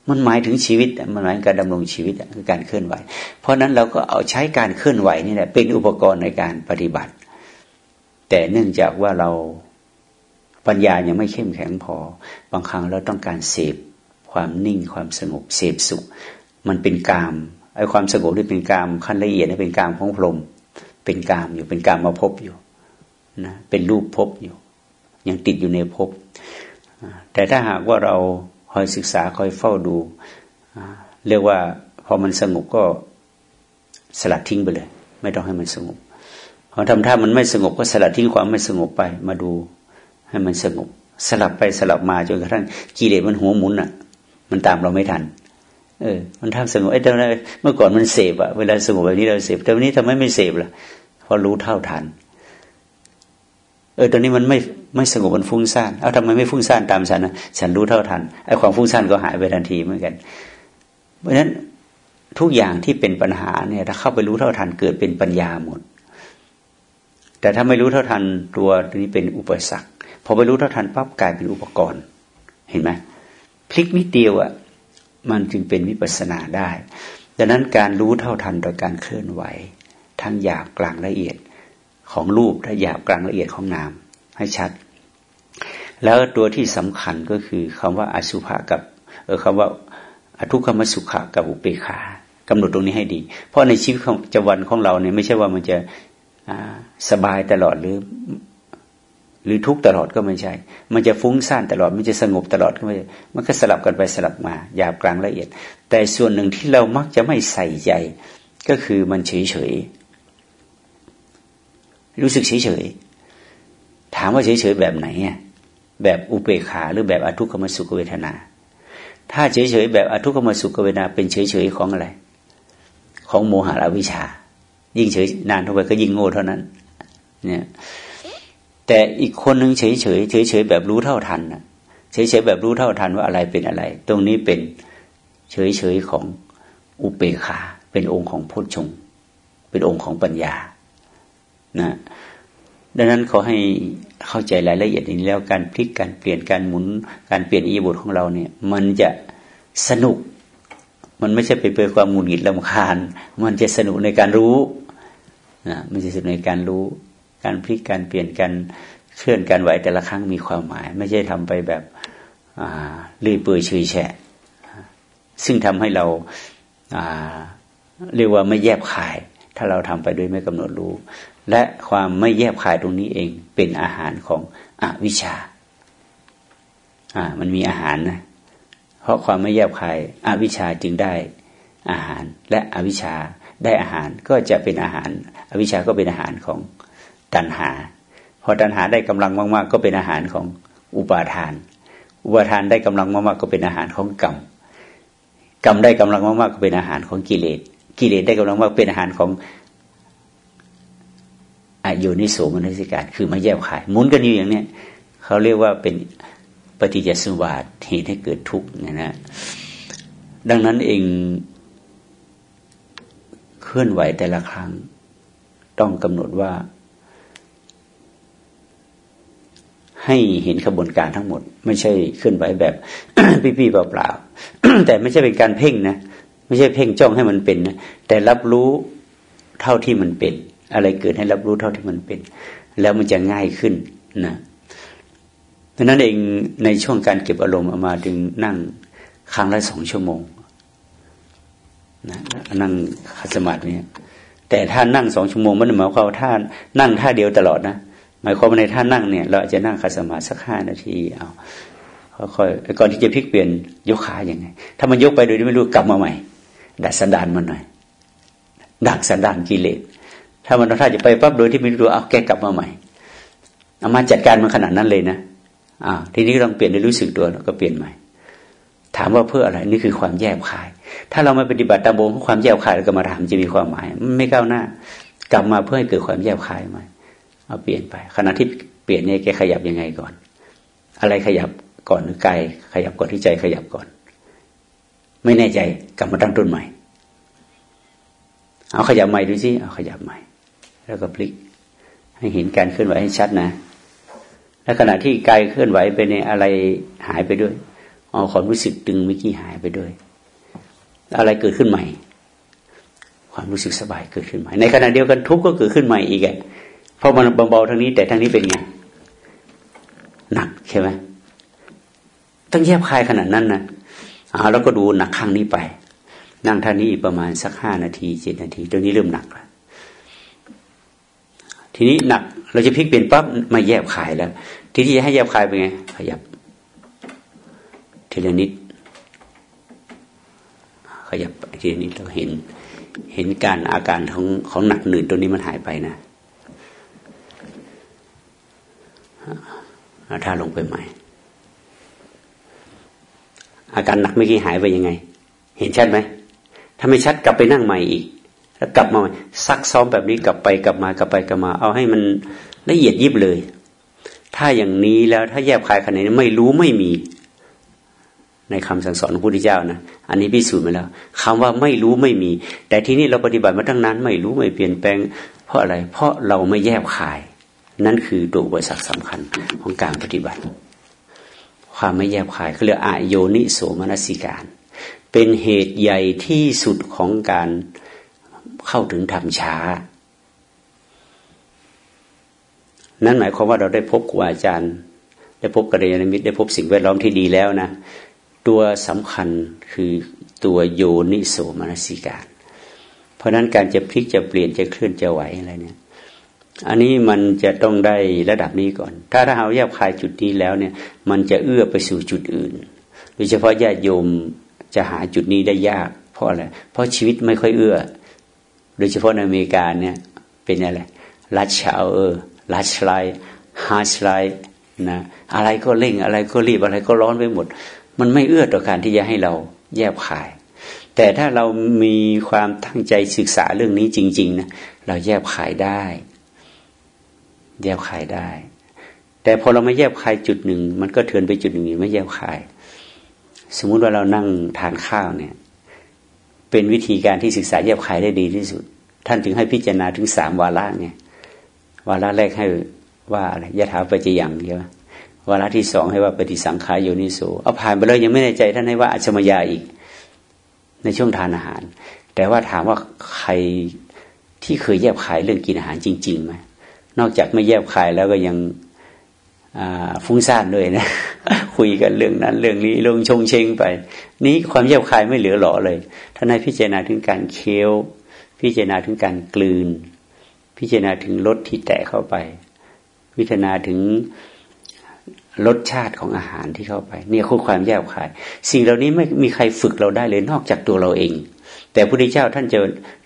มันหมายถึงชีวิตมันหมายถึงการดำรงชีวิตคือการเคลื่อนไหว เพราะนั้นเราก็เอาใช้การเคลื่อนไหวนี่แหละเป็นอุปกรณ์ในการปฏิบัติ แต่เนื่องจากว่าเราปัญญายังไม่เข้มแข็งพอ บางครั้งเราต้องการเสพความนิ่งความสงบเสพสุข มันเป็นกามไอ้ความสงบที่เป็นกามขั้นละเอียดนี่เป็นกามของพรหมเป็นกามอยู่เป็นกามมาพบอยู่นะเป็นรูปภพอยู่ ยังติดอยู่ในภพแต่ถ้าหากว่าเรา คอยศึกษาคอยเฝ้าดู เรียกว่าพอมันสงบก็สลัดทิ้งไปเลย ไม่ต้องให้มันสงบพอทำท่ามันไม่สงบก็สลัดทิ้งความไม่สงบไป มาดูให้มันสงบ สลับไปสลับมาจนกระทั่งกิเลสมันหัวหมุนอะ มันตามเราไม่ทัน เออ มันทำสงบไอ้ตอนนั้นเมื่อก่อนมันเสพอะเวลาสงบแบบนี้เราเสพแต่วันนี้ทำไมไม่เสพล่ะเพราะรู้เท่าทัน เออตอนนี้มันไม่ไม่สงบมันฟุ้งซ่านเอาทำไมไม่ฟุ้งซ่านตามฉันนะฉันรู้เท่าทันไอ้ความฟุ้งซ่านก็หายไปทันทีเหมือนกัน เพราะฉะนั้นทุกอย่างที่เป็นปัญหาเนี่ย ถ้าเข้าไปรู้เท่าทันเกิดเป็นปัญญาหมด แต่ถ้าไม่รู้เท่าทันตัวนี้เป็นอุปสรรคพอไปรู้เท่าทันปั๊บกลายเป็นอุปกรณ์ เห็นไหมพลิกนิดเดียวอะ่ะมันจึงเป็นวิปัสนาได้ ดังนั้นการรู้เท่าทันโดยการเคลื่อนไหว ทั้งหยาบกลางละเอียด ของรูปและหยาบกลางละเอียดของนามให้ชัด แล้วตัวที่สำคัญก็คือคำว่าอสุภะกับเออคำว่าอทุกขมสุขะกับอุเบกขากำหนดตรงนี้ให้ดี เพราะในชีวิตของจวันของเราเนี่ยไม่ใช่ว่ามันจะสบายตลอดหรือ หรือทุกตลอดก็ไม่ใช่ มันจะฟุ้งซ่านตลอด มันจะสงบตลอดก็ไม่ใช่มันก็สลับกันไปสลับมาหยาบกลางละเอียด แต่ส่วนหนึ่งที่เรามักจะไม่ใส่ใจ ก็คือมันเฉยเฉย รู้สึกเฉยเฉยถามว่าเฉยเฉยแบบไหนอะแบบอุเบกขาหรือแบบอทุกขมสุขเวทนา ถ้าเฉยเฉยแบบอทุกขมสุขเวทนา เป็นเฉยเฉยของอะไร ของโมหะวิชา ยิ่งเฉยนานเท่าไปก็ยิ่งโง่เท่านั้น เนี่ย แต่อีกคนหนึ่งเฉยเฉยเฉยเฉยแบบรู้เท่าทันนะเฉยเฉยแบบรู้เท่าทันว่าอะไรเป็นอะไร ตรงนี้เป็นเฉยเฉยของอุเบกขา เป็นองค์ของพุทธชง เป็นองค์ของปัญญา นะดังนั้นขอให้เข้าใจรายละเอียดนี้แล้วการพลิกการเปลี่ยนการหมุน การเปลี่ยนอีบทของเราเนี่ย มันจะสนุก มันไม่ใช่ไปเปื่อความหงุดหงิดลำคาญ มันจะสนุกในการรู้นะมันจะสนุกในการรู้ การพลิกการเปลี่ยนการเคลื่อนการไหวแต่ละครั้งมีความหมาย ไม่ใช่ทำไปแบบรีเปื่อยเฉยแฉะซึ่งทำให้เราเรียกว่าไม่แยบขาย ถ้าเราทำไปด้วยไม่กำหนดรู้ และความไม่แยบคายตรงนี้เอง เป็นอาหารของอวิชชา อ่า มันมีอาหารนะ เพราะความไม่แยบคายอวิชชาจึงได้อาหาร และอวิชชาได้อาหารก็จะเป็นอาหาร อวิชชาก็เป็นอาหารของตัณหา พอตัณหาได้กำลังมากๆ ก็เป็นอาหารของอุปาทาน อุปาทานได้กำลังมากๆ ก็เป็นอาหารของกรรม กรรมได้กำลังมากๆ ก็เป็นอาหารของกิเลส กิเลสได้กำลังมากเป็นอาหารของ อายุนิโสมนสิการ คือไมาแยบขายหมุนกันอยู่อย่างเนี้ยเขาเรียกว่าเป็นปฏิจจสมุปบาทเหตุให้เกิดทุกข์นะนะดังนั้นเองเคลื่อนไหวแต่ละครั้ง ต้องกำหนดว่า ให้เห็นขบวนการทั้งหมด ไม่ใช่เคลื่อนไหวแบบพี่ๆเปล่าๆแต่ไม่ใช่เป็นการเพ่งนะ ไม่ใช่เพ่งจ้องให้มันเป็นนะแต่รับรู้เท่าที่มันเป็น อะไรเกิดให้รับรู้เท่าที่มันเป็น แล้วมันจะง่ายขึ้นนะดังนั้นเองในช่วงการเก็บอารมณ์มาถึงนั่งครั้งละสองชั่วโมงนะนั่งคัสมาธิเนี่ยแต่ถ้านั่งสองชั่วโมงมันหมายความว่าท่านั่งท่าเดียวตลอดนะหมายความว่าในท่านั่งเนี่ย เราจะนั่งคัสมาธิสักห้านาทีเอาค่อยๆก่อนที่จะพลิกเปลี่ยนยกขาอย่างไง ถ้ามันยกไปโดยที่ไม่รู้กลับมาใหม่ ดัดสันดานมันหน่อย ดักสันดานกิเลส ถ้ามันถ้าจะไปปั๊บโดยที่ไม่รู้เอาแก้กลับมาใหม่เอามาจัดการมันขนาดนั้นเลยนะอ่าทีนี้ลองเปลี่ยนได้รู้สึกตัวแล้วก็เปลี่ยนใหม่ ถามว่าเพื่ออะไรนี่คือความแยบคาย ถ้าเราไม่ปฏิบัติตามโบของความแยบคายแล้วก็มาถามจะมีความหมาย ไม่ก้าวหน้า กลับมาเพื่อให้เกิดความแยบคายใหม่เอาเปลี่ยนไปขณะที่เปลี่ยนเนี่ยแกขยับยังไงก่อน อะไรขยับก่อนหรือกายขยับก่อนที่ใจขยับก่อน ไม่แน่ใจกลับมาตั้งต้นใหม่ เอาขยับใหม่ดูสิเอาขยับใหม่ แล้วก็พลิก ให้เห็นการเคลื่อนไหวให้ชัดนะและขณะที่กายเคลื่อนไหวไปในอะไรหายไปด้วยเอาความรู้สึกตึงเมื่อกี้หายไปด้วย อะไรเกิดขึ้นใหม่ ความรู้สึกสบายเกิดขึ้นใหม่ในขณะเดียวกันทุกข์ก็เกิดขึ้นใหม่อีกอะเพราะมันเบาๆทางนี้ แต่ทางนี้เป็นไงหนักใช่ไหมต้องแยบคายขนาดนั้นนะอ่าแล้วก็ดูหนักข้างนี้ไป นั่งท่านี้ประมาณสักห้านาทีเจ็ดนาทีตรงนี้เริ่มหนักแล้ว ทีนี้หนักเราจะพลิกเปลี่ยนปั๊บมาแยบขายแล้ว ทีที่จะให้แยบขายเป็นไง ขยับทีละนิด ขยับทีละนิดเราเห็น เห็นการอาการของของหนักหนืดตัวนี้มันหายไปนะถ้าลงไปใหม่ อาการหนักเมื่อกี้หายไปยังไง เห็นชัดไหมถ้าไม่ชัดกลับไปนั่งใหม่อีก แล้วกลับมาซักซ้อมแบบนี้กลับไปกลับมากลับไปกลับมา เอาให้มันละเอียดยิบเลย ถ้าอย่างนี้แล้วถ้าแยบคายขนาดนี้ไม่รู้ไม่มี ในคำสั่งสอนของพระพุทธเจ้านะอันนี้พิสูจน์มาแล้วคำว่าไม่รู้ไม่มี แต่ที่นี่เราปฏิบัติมาตั้งนั้น ไม่รู้ไม่เปลี่ยนแปลง เพราะอะไร เพราะเราไม่แยบคาย นั่นคือตัวอุปสรรคสำคัญของการปฏิบัติ ความไม่แยบคายเขาเรียกอโยนิโสมนสิการ เป็นเหตุใหญ่ที่สุดของการ เข้าถึงธรรมช้า นั่นหมายความว่าเราได้พบครูอาจารย์ ได้พบกัลยาณมิตรได้พบสิ่งแวดล้อมที่ดีแล้วนะตัวสำคัญคือตัวโยนิโสมนสิการ เพราะนั้นการจะพลิกจะเปลี่ยนจะเคลื่อนจะไหวอะไรเนี่ยอันนี้มันจะต้องได้ระดับนี้ก่อน ถ้าถ้าเราแยบคายจุดนี้แล้วเนี่ย มันจะเอื้อไปสู่จุดอื่น โดยเฉพาะญาติโยมจะหาจุดนี้ได้ยาก เพราะอะไร เพราะชีวิตไม่ค่อยเอื้อ โดยเฉพาะในอเมริกาเนี่ยเป็นอะไร rush hour เออ rush life hard life นะอะไรก็เร่งอะไรก็รีบอะไรก็ร้อนไปหมด มันไม่เอื้อต่อการที่จะให้เราแยบขาย แต่ถ้าเรามีความตั้งใจศึกษาเรื่องนี้จริง ๆนะเราแยบคายได้ แยบคายได้ แต่พอเราไม่แยบคายจุดหนึ่ง มันก็เถื่อนไปจุดหนึ่งไม่แยบคาย สมมุติว่าเรานั่งทานข้าวเนี่ย เป็นวิธีการที่ศึกษาแยบขายได้ดีที่สุด ท่านถึงให้พิจารณาถึงสามวาระไงวาระแรกให้ว่าอะไรยะถาปัจจยังใช่ไหมวาระที่สองให้ว่าปฏิสังขารโยนิโสเอาผ่านไปแล้วยังไม่ในใจท่านให้ว่าอัจฉมยาอีก ในช่วงทานอาหาร แต่ว่าถามว่าใครที่เคยแยบขายเรื่องกินอาหารจริงๆไหมนอกจากไม่แยบขายแล้วก็ยัง ฟุ้งซ่านด้วยนะ คุยกันเรื่องนั้น เรื่องนี้ลงชงเชงไป นี้ความแยบคายไม่เหลือหล่อเลยท่านให้พิจารณาถึงการเคี้ยว พิจารณาถึงการกลืน พิจารณาถึงรสที่แตะเข้าไป พิจารณาถึงรสชาติของอาหารที่เข้าไป เนี่ยคือความแยบคาย สิ่งเหล่านี้ไม่มีใครฝึกเราได้เลยนอกจากตัวเราเอง แต่พระพุทธเจ้าท่านจะ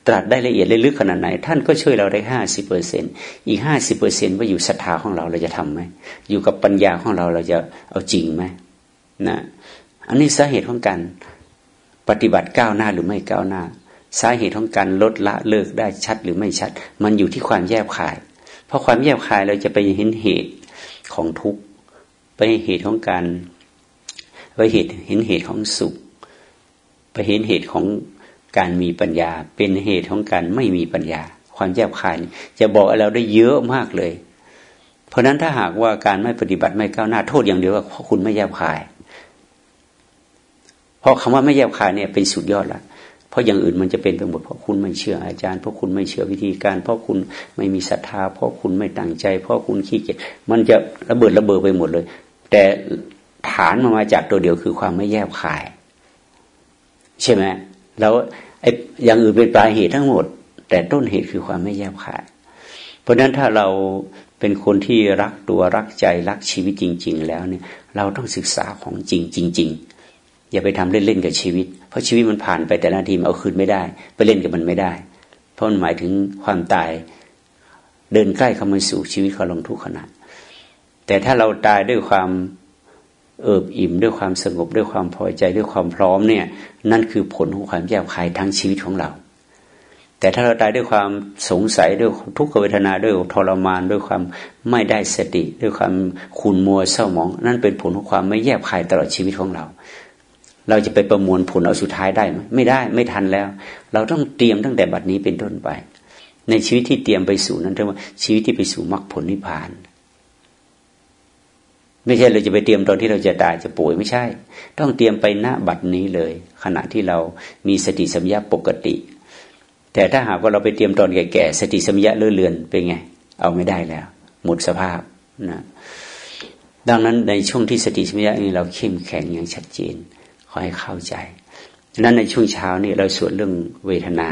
ตรัสได้ละเอียดลึกขนาดไหน ท่านก็ช่วยเราได้ห้าสิบเปอร์เซ็นอีกห้าสิบเปอร์เซ็นว่าอยู่ศรัทธาของเราเราจะทํำไหมอยู่กับปัญญาของเราเราจะเอาจริงไหมนะอันนี้สาเหตุของการปฏิบัติก้าวหน้าหรือไม่ก้าวหน้า สาเหตุของการลดละเลิกได้ชัดหรือไม่ชัด มันอยู่ที่ความแยบคาย เพราะความแยบคายเราจะไปเห็นเหตุของทุกข์ไปเหตุของการไปเหตุเห็นเหตุของสุข ไปเห็นเหตุของ การมีปัญญา เป็นเหตุของการไม่มีปัญญา ความแยบคายจะบอกเราได้เยอะมากเลย เพราะนั้นถ้าหากว่าการไม่ปฏิบัติไม่ก้าวหน้าโทษอย่างเดียวว่าคุณไม่แยบคาย เพราะคำว่าไม่แยบคายเนี่ยเป็นสุดยอดละเพราะอย่างอื่นมันจะเป็นไปหมดเพราะคุณไม่เชื่ออาจารย์เพราะคุณไม่เชื่อวิธีการ เพราะคุณไม่มีศรัทธา เพราะคุณไม่ตั้งใจ เพราะคุณขี้เกียจมันจะระเบิดระเบิดไปหมดเลย แต่ฐานมันมาจากตัวเดียวคือความไม่แยบคาย ใช่ไหม แล้วไอ้อย่างอื่นเป็นปลายเหตุทั้งหมด แต่ต้นเหตุคือความไม่แยบคายเพราะฉะนั้นถ้าเราเป็นคนที่รักตัวรักใจรักชีวิตจริง ๆ แล้วเนี่ย เราต้องศึกษาของจริงจริง ๆ อย่าไปทำเล่นๆกับชีวิต เพราะชีวิตมันผ่านไปแต่ละทีมันเอาคืนไม่ได้ ไปเล่นกับมันไม่ได้ เพราะมันหมายถึงความตายเดินใกล้เข้ามาสู่ชีวิตเขาลงทุกขณะแต่ถ้าเราตายด้วยความ เอิบอิ่มด้วยความสงบด้วยความพอใจด้วยความพร้อมเนี่ย นั่นคือผลของความแยบคายทั้งชีวิตของเรา แต่ถ้าเราตายด้วยความสงสัยด้วยทุกขเวทนาด้วยทรมานด้วยความไม่ได้สติ ด้วยความขุนมัวเศร้าหมอง นั่นเป็นผลของความไม่แยบคายตลอดชีวิตของเรา เราจะไปประมวลผลเอาสุดท้ายได้ไหมไม่ได้ไม่ทันแล้ว เราต้องเตรียมตั้งแต่บัดนี้เป็นต้นไป ในชีวิตที่เตรียมไปสู่นั้นเรียกว่าชีวิตที่ไปสู่มรรคผลนิพพาน ไม่ใช่เราจะไปเตรียมตอนที่เราจะตายจะป่วยไม่ใช่ ต้องเตรียมไปณบัดนี้เลย ขณะที่เรามีสติสัมยาปกติ แต่ถ้าหากว่าเราไปเตรียมตอนแก่ๆสติสัมยาเลื่อนเลือนเป็นไง เอาไม่ได้แล้ว หมดสภาพนะดังนั้นในช่วงที่สติสัมยานี้เราเข้มแข็งอย่างชัดเจน ขอให้เข้าใจดังนั้นในช่วงเช้านี่เราสวดเรื่องเวทนา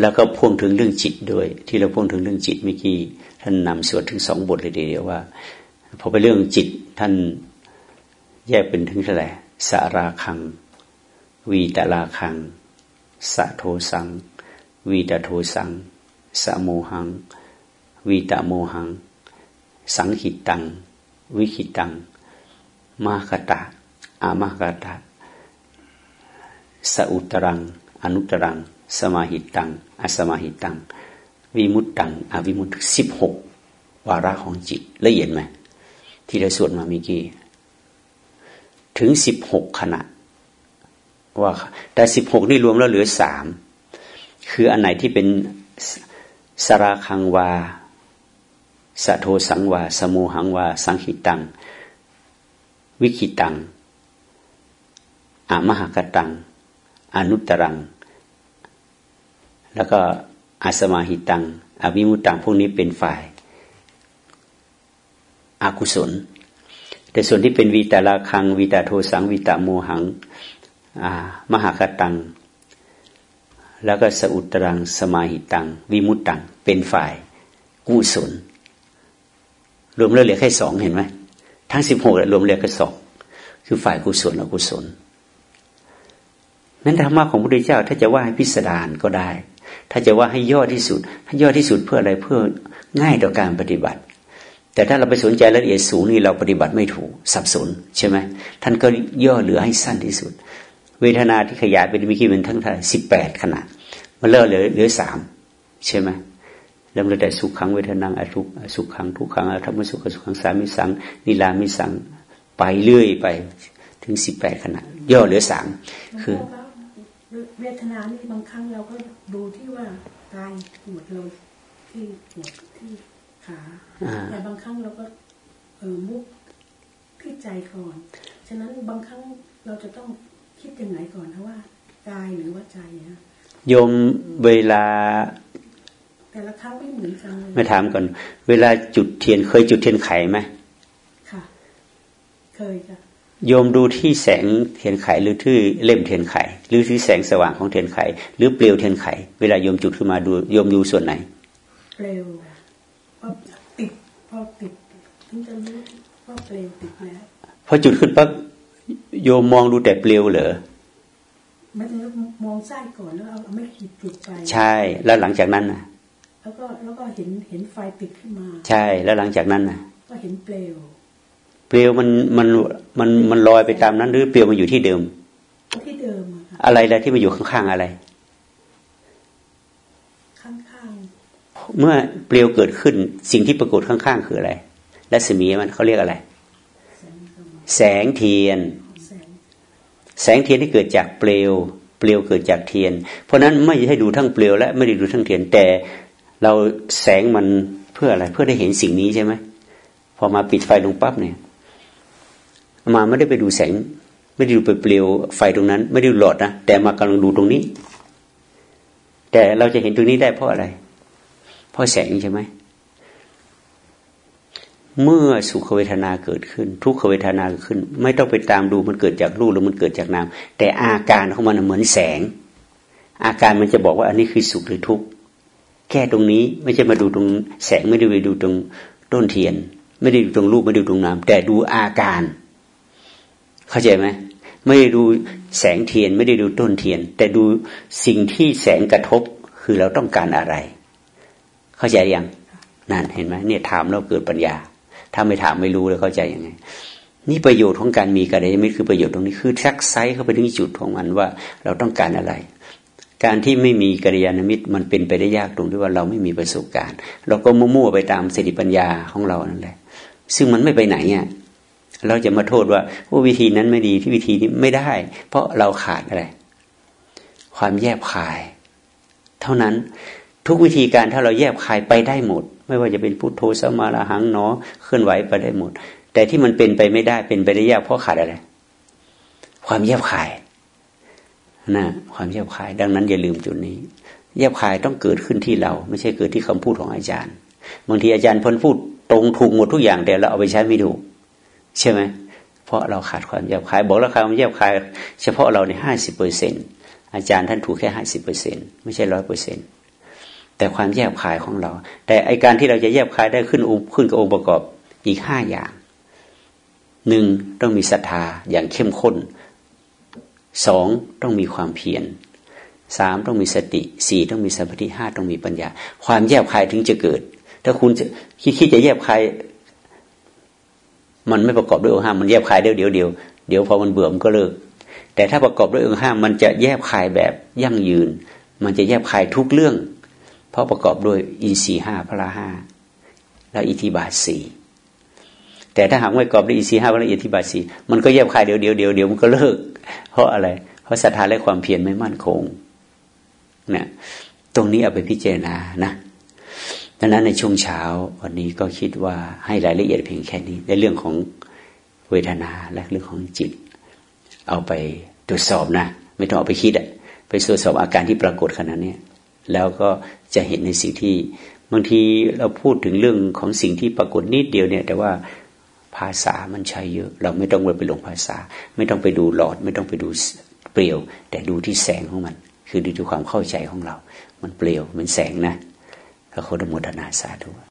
แล้วก็พ่วงถึงเรื่องจิตด้วย ที่เราพ่วงถึงเรื่องจิตเมื่อกี้ท่านนำสวดถึงสองบทเลยเดียวว่า พอไปเรื่องจิตท่านแยกเป็นถึงเท่าไหร่สาราคัง วีตาราคังสะโทสัง วีตโทสังสะโมหัง วีตโมหัง สังหิตัง วิขิตัง มาคตะ อามาคตะสอุตรัง อนุตรัง สมาหิตัง อสมาหิตัง วิมุตตัง อวิมุตสิบหกวาระของจิตละเอียดไหม ที่เราสวดมาเมื่อกี้ถึงสิบหกขณะ ว่า แต่สิบหกนี่รวมแล้วเหลือสามคืออันไหนที่เป็นสราคังวาสะโทสังวา สมูหังวา สังหิตัง วิคิตังอามหากตัง อนุตรัง แล้วก็อาสมาหิตัง อวิมุตตัง พวกนี้เป็นฝ่าย อกุศล แต่ส่วนที่เป็นวีตาลาคังวีตาโทสังวีตาโมหังมหากตัง แล้วก็สอุตรังสมาหิตัง วิมุตตัง เป็นฝ่ายกุศล รวมแล้วเหลือแค่สองเห็นไหมทั้งสิบหกรวมเหลือแค่สองคือฝ่ายกุศลอกุศลนั้นธรรมะของพระพุทธเจ้า ถ้าจะว่าให้พิสดารก็ได้ ถ้าจะว่าให้ย่อที่สุด ให้ย่อที่สุดเพื่ออะไรเพื่อง่ายต่อการปฏิบัติ แต่ถ้าเราไปสนใจรายละเอียดสูงนี่เราปฏิบัติไม่ถูกสับสนใช่ไหมท่านก็ย่อเหลือให้สั้นที่สุด เวทนาที่ขยายเป็นวิคิเป็นทั้งท่าสิบแปดขนาดมันเลิกเหลือเหลือสามใช่ไหมเริ่มแต่สุขขังเวทนาอทุกสุขขังทุกขังอธรรมสุขสุขขังสามิสังนิรามิสังไปเรื่อยไปถึงสิบแปดขนาดย่อเหลือสามคือเวทนานี่บางครั้งเราก็ดูที่ว่ากายปวดเราที่ปวดที่ ขาแต่บางครั้งเราก็เออมุกที่ใจก่อน ฉะนั้นบางครั้งเราจะต้องคิดยังไงก่อนนะว่ากายหรือว่าใจนะโยมเวลา แต่ละครั้งไม่เหมือนกันไม่ถามก่อน เวลาจุดเทียนเคยจุดเทียนไขไหมค่ะ เคยจ้ะโยมดูที่แสงเทียนไขหรือที่เล่มเทียนไข หรือที่แสงสว่างของเทียนไข หรือเปลวเทียนไข เวลาโยมจุดขึ้นมาดูโยมดูส่วนไหน เปลว พอติดพอติดถึงจะรู้ว่าเปลวติดแล้วพอจุดขึ้นปั๊บโยมมองดูแต่เปลวเหรอไม่ได้มองไส้ก่อนแล้วเอาไม่ขีดจุดไฟใช่ แล้วหลังจากนั้นน่ะแล้วก็แล้วก็เห็นเห็นไฟติดขึ้นมา ใช่แล้วหลังจากนั้นน่ะก็เห็นเปลว เปลวมันมันมันมันลอยไปตามนั้นหรือเปลวมันอยู่ที่เดิม ที่เดิมอะไรแล้วที่มาอยู่ข้างๆอะไร ข้างๆ เมื่อเปลวเกิดขึ้น สิ่งที่ปรากฏข้างๆคืออะไรรัศมีมันเขาเรียกอะไร แสงเทียน แสงเทียนที่เกิดจากเปลว เปลวเกิดจากเทียน เพราะนั้นไม่ให้ดูทั้งเปลวและไม่ได้ดูทั้งเทียน แต่เราแสงมันเพื่ออะไร เพื่อได้เห็นสิ่งนี้ใช่ไหมพอมาปิดไฟลงปั๊บเนี่ย มาไม่ได้ไปดูแสง ไม่ได้ดูไปเปลวไฟตรงนั้น ไม่ได้ดูหลอดนะแต่มากำลังดูตรงนี้ แต่เราจะเห็นตรงนี้ได้เพราะอะไร เพราะแสงใช่ไหม เมื่อสุขเวทนาเกิดขึ้น ทุกขเวทนาเกิดขึ้น ไม่ต้องไปตามดูมันเกิดจากรูปหรือมันเกิดจากนาม แต่อาการของมันเหมือนแสง อาการมันจะบอกว่าอันนี้คือสุขหรือทุกข์แค่ตรงนี้ไม่ใช่มาดูตรงแสงไม่ได้ไปดูตรงต้นเทียน ไม่ได้ดูตรงรูปไม่ได้ดูตรงนาม แต่ดูอาการ เข้าใจไหมไม่ได้ดูแสงเทียน ไม่ได้ดูต้นเทียน แต่ดูสิ่งที่แสงกระทบคือเราต้องการอะไร เข้าใจยังนั่นเห็นไหมเนี่ยถามเราเกิดปัญญา ถ้าไม่ถามไม่รู้เลยเข้าใจยังไง นี่ประโยชน์ของการมีกัลยาณมิตรคือประโยชน์ตรงนี้คือทักไซเข้าไปถึงจุดของมันว่า เราต้องการอะไร การที่ไม่มีกัลยาณมิตรมันเป็นไปได้ยากตรงที่ว่าเราไม่มีประสบการณ์ เราก็มั่วๆไปตามสติปัญญาของเรานั่นแหละ ซึ่งมันไม่ไปไหนอะเราจะมาโทษว่าว่าวิธีนั้นไม่ดีที่วิธีนี้ไม่ได้ เพราะเราขาดอะไร ความแยบคาย เท่านั้น ทุกวิธีการถ้าเราแยบคายไปได้หมด ไม่ว่าจะเป็นพุทโธสมาราหังเนาะเคลื่อนไหวไปได้หมด แต่ที่มันเป็นไปไม่ได้เป็นไปได้ยากเพราะขาดอะไร ความแยบคายนะความแยบคาย ดังนั้นอย่าลืมจุดนี้แยบคายต้องเกิดขึ้นที่เรา ไม่ใช่เกิดที่คำพูดของอาจารย์บางทีอาจารย์พ้นพูดตรงถูกหมดทุกอย่างแต่เราเอาไปใช้ไม่ถูกใช่ไหมเพราะเราขาดความแยบคาย บอกราคาความแยบคาย เฉพาะเราในห้าสิบเปอร์เซ็นอาจารย์ท่านถูกแค่ห้าสิบเปอร์เซ็นไม่ใช่ร้อยเปอร์เซ็นต์ แต่ความแยบคายของเรา แต่ไอการที่เราจะแยบคายได้ขึ้นขึ้นกับองค์ประกอบอีกห้าอย่างหนึ่งต้องมีศรัทธาอย่างเข้มข้นสองต้องมีความเพียรสามต้องมีสติสี่ต้องมีสมาธิห้าต้องมีปัญญา ความแยบคายถึงจะเกิด ถ้าคุณคิดคิดจะแยบคายมันไม่ประกอบด้วยองค์ห้ามันแยบคายเดียวเดียวเดียวเดี๋ยวพอมันเบื่อมันก็เลิก แต่ถ้าประกอบด้วยองค์ห้ามันจะแยบคายแบบยั่งยืน มันจะแยบคายทุกเรื่อง เพราะประกอบด้วยอินทรีห้าพละห้าและอิทธิบาทสี่แต่ถ้าหากไม่ประกอบด้วยอินทรีห้าพละอิทธิบาทสี่มันก็แยบคายเดี๋ยวเดียวเดียวเดียวมันก็เลิก เพราะอะไร เพราะศรัทธาและความเพียรไม่มั่นคงเนี่ยตรงนี้เอาไปพิจารณานะดังนั้นในช่วงเช้าวันนี้ก็คิดว่าให้รายละเอียดเพียงแค่นี้ ในเรื่องของเวทนาและเรื่องของจิต เอาไปตรวจสอบนะ ไม่ต้องเอาไปคิดอะไปตรวจสอบอาการที่ปรากฏขณะนี้ แล้วก็จะเห็นในสิ่งที่บางทีเราพูดถึงเรื่องของสิ่งที่ปรากฏนิดเดียวเนี่ย แต่ว่าภาษามันใช้เยอะ เราไม่ต้องไปลงภาษา ไม่ต้องไปดูหลอด ไม่ต้องไปดูเปลวแต่ดูที่แสงของมัน คือดูที่ความเข้าใจของเรา มันเปลวมันแสงนะพระโคดมทนาสาธุ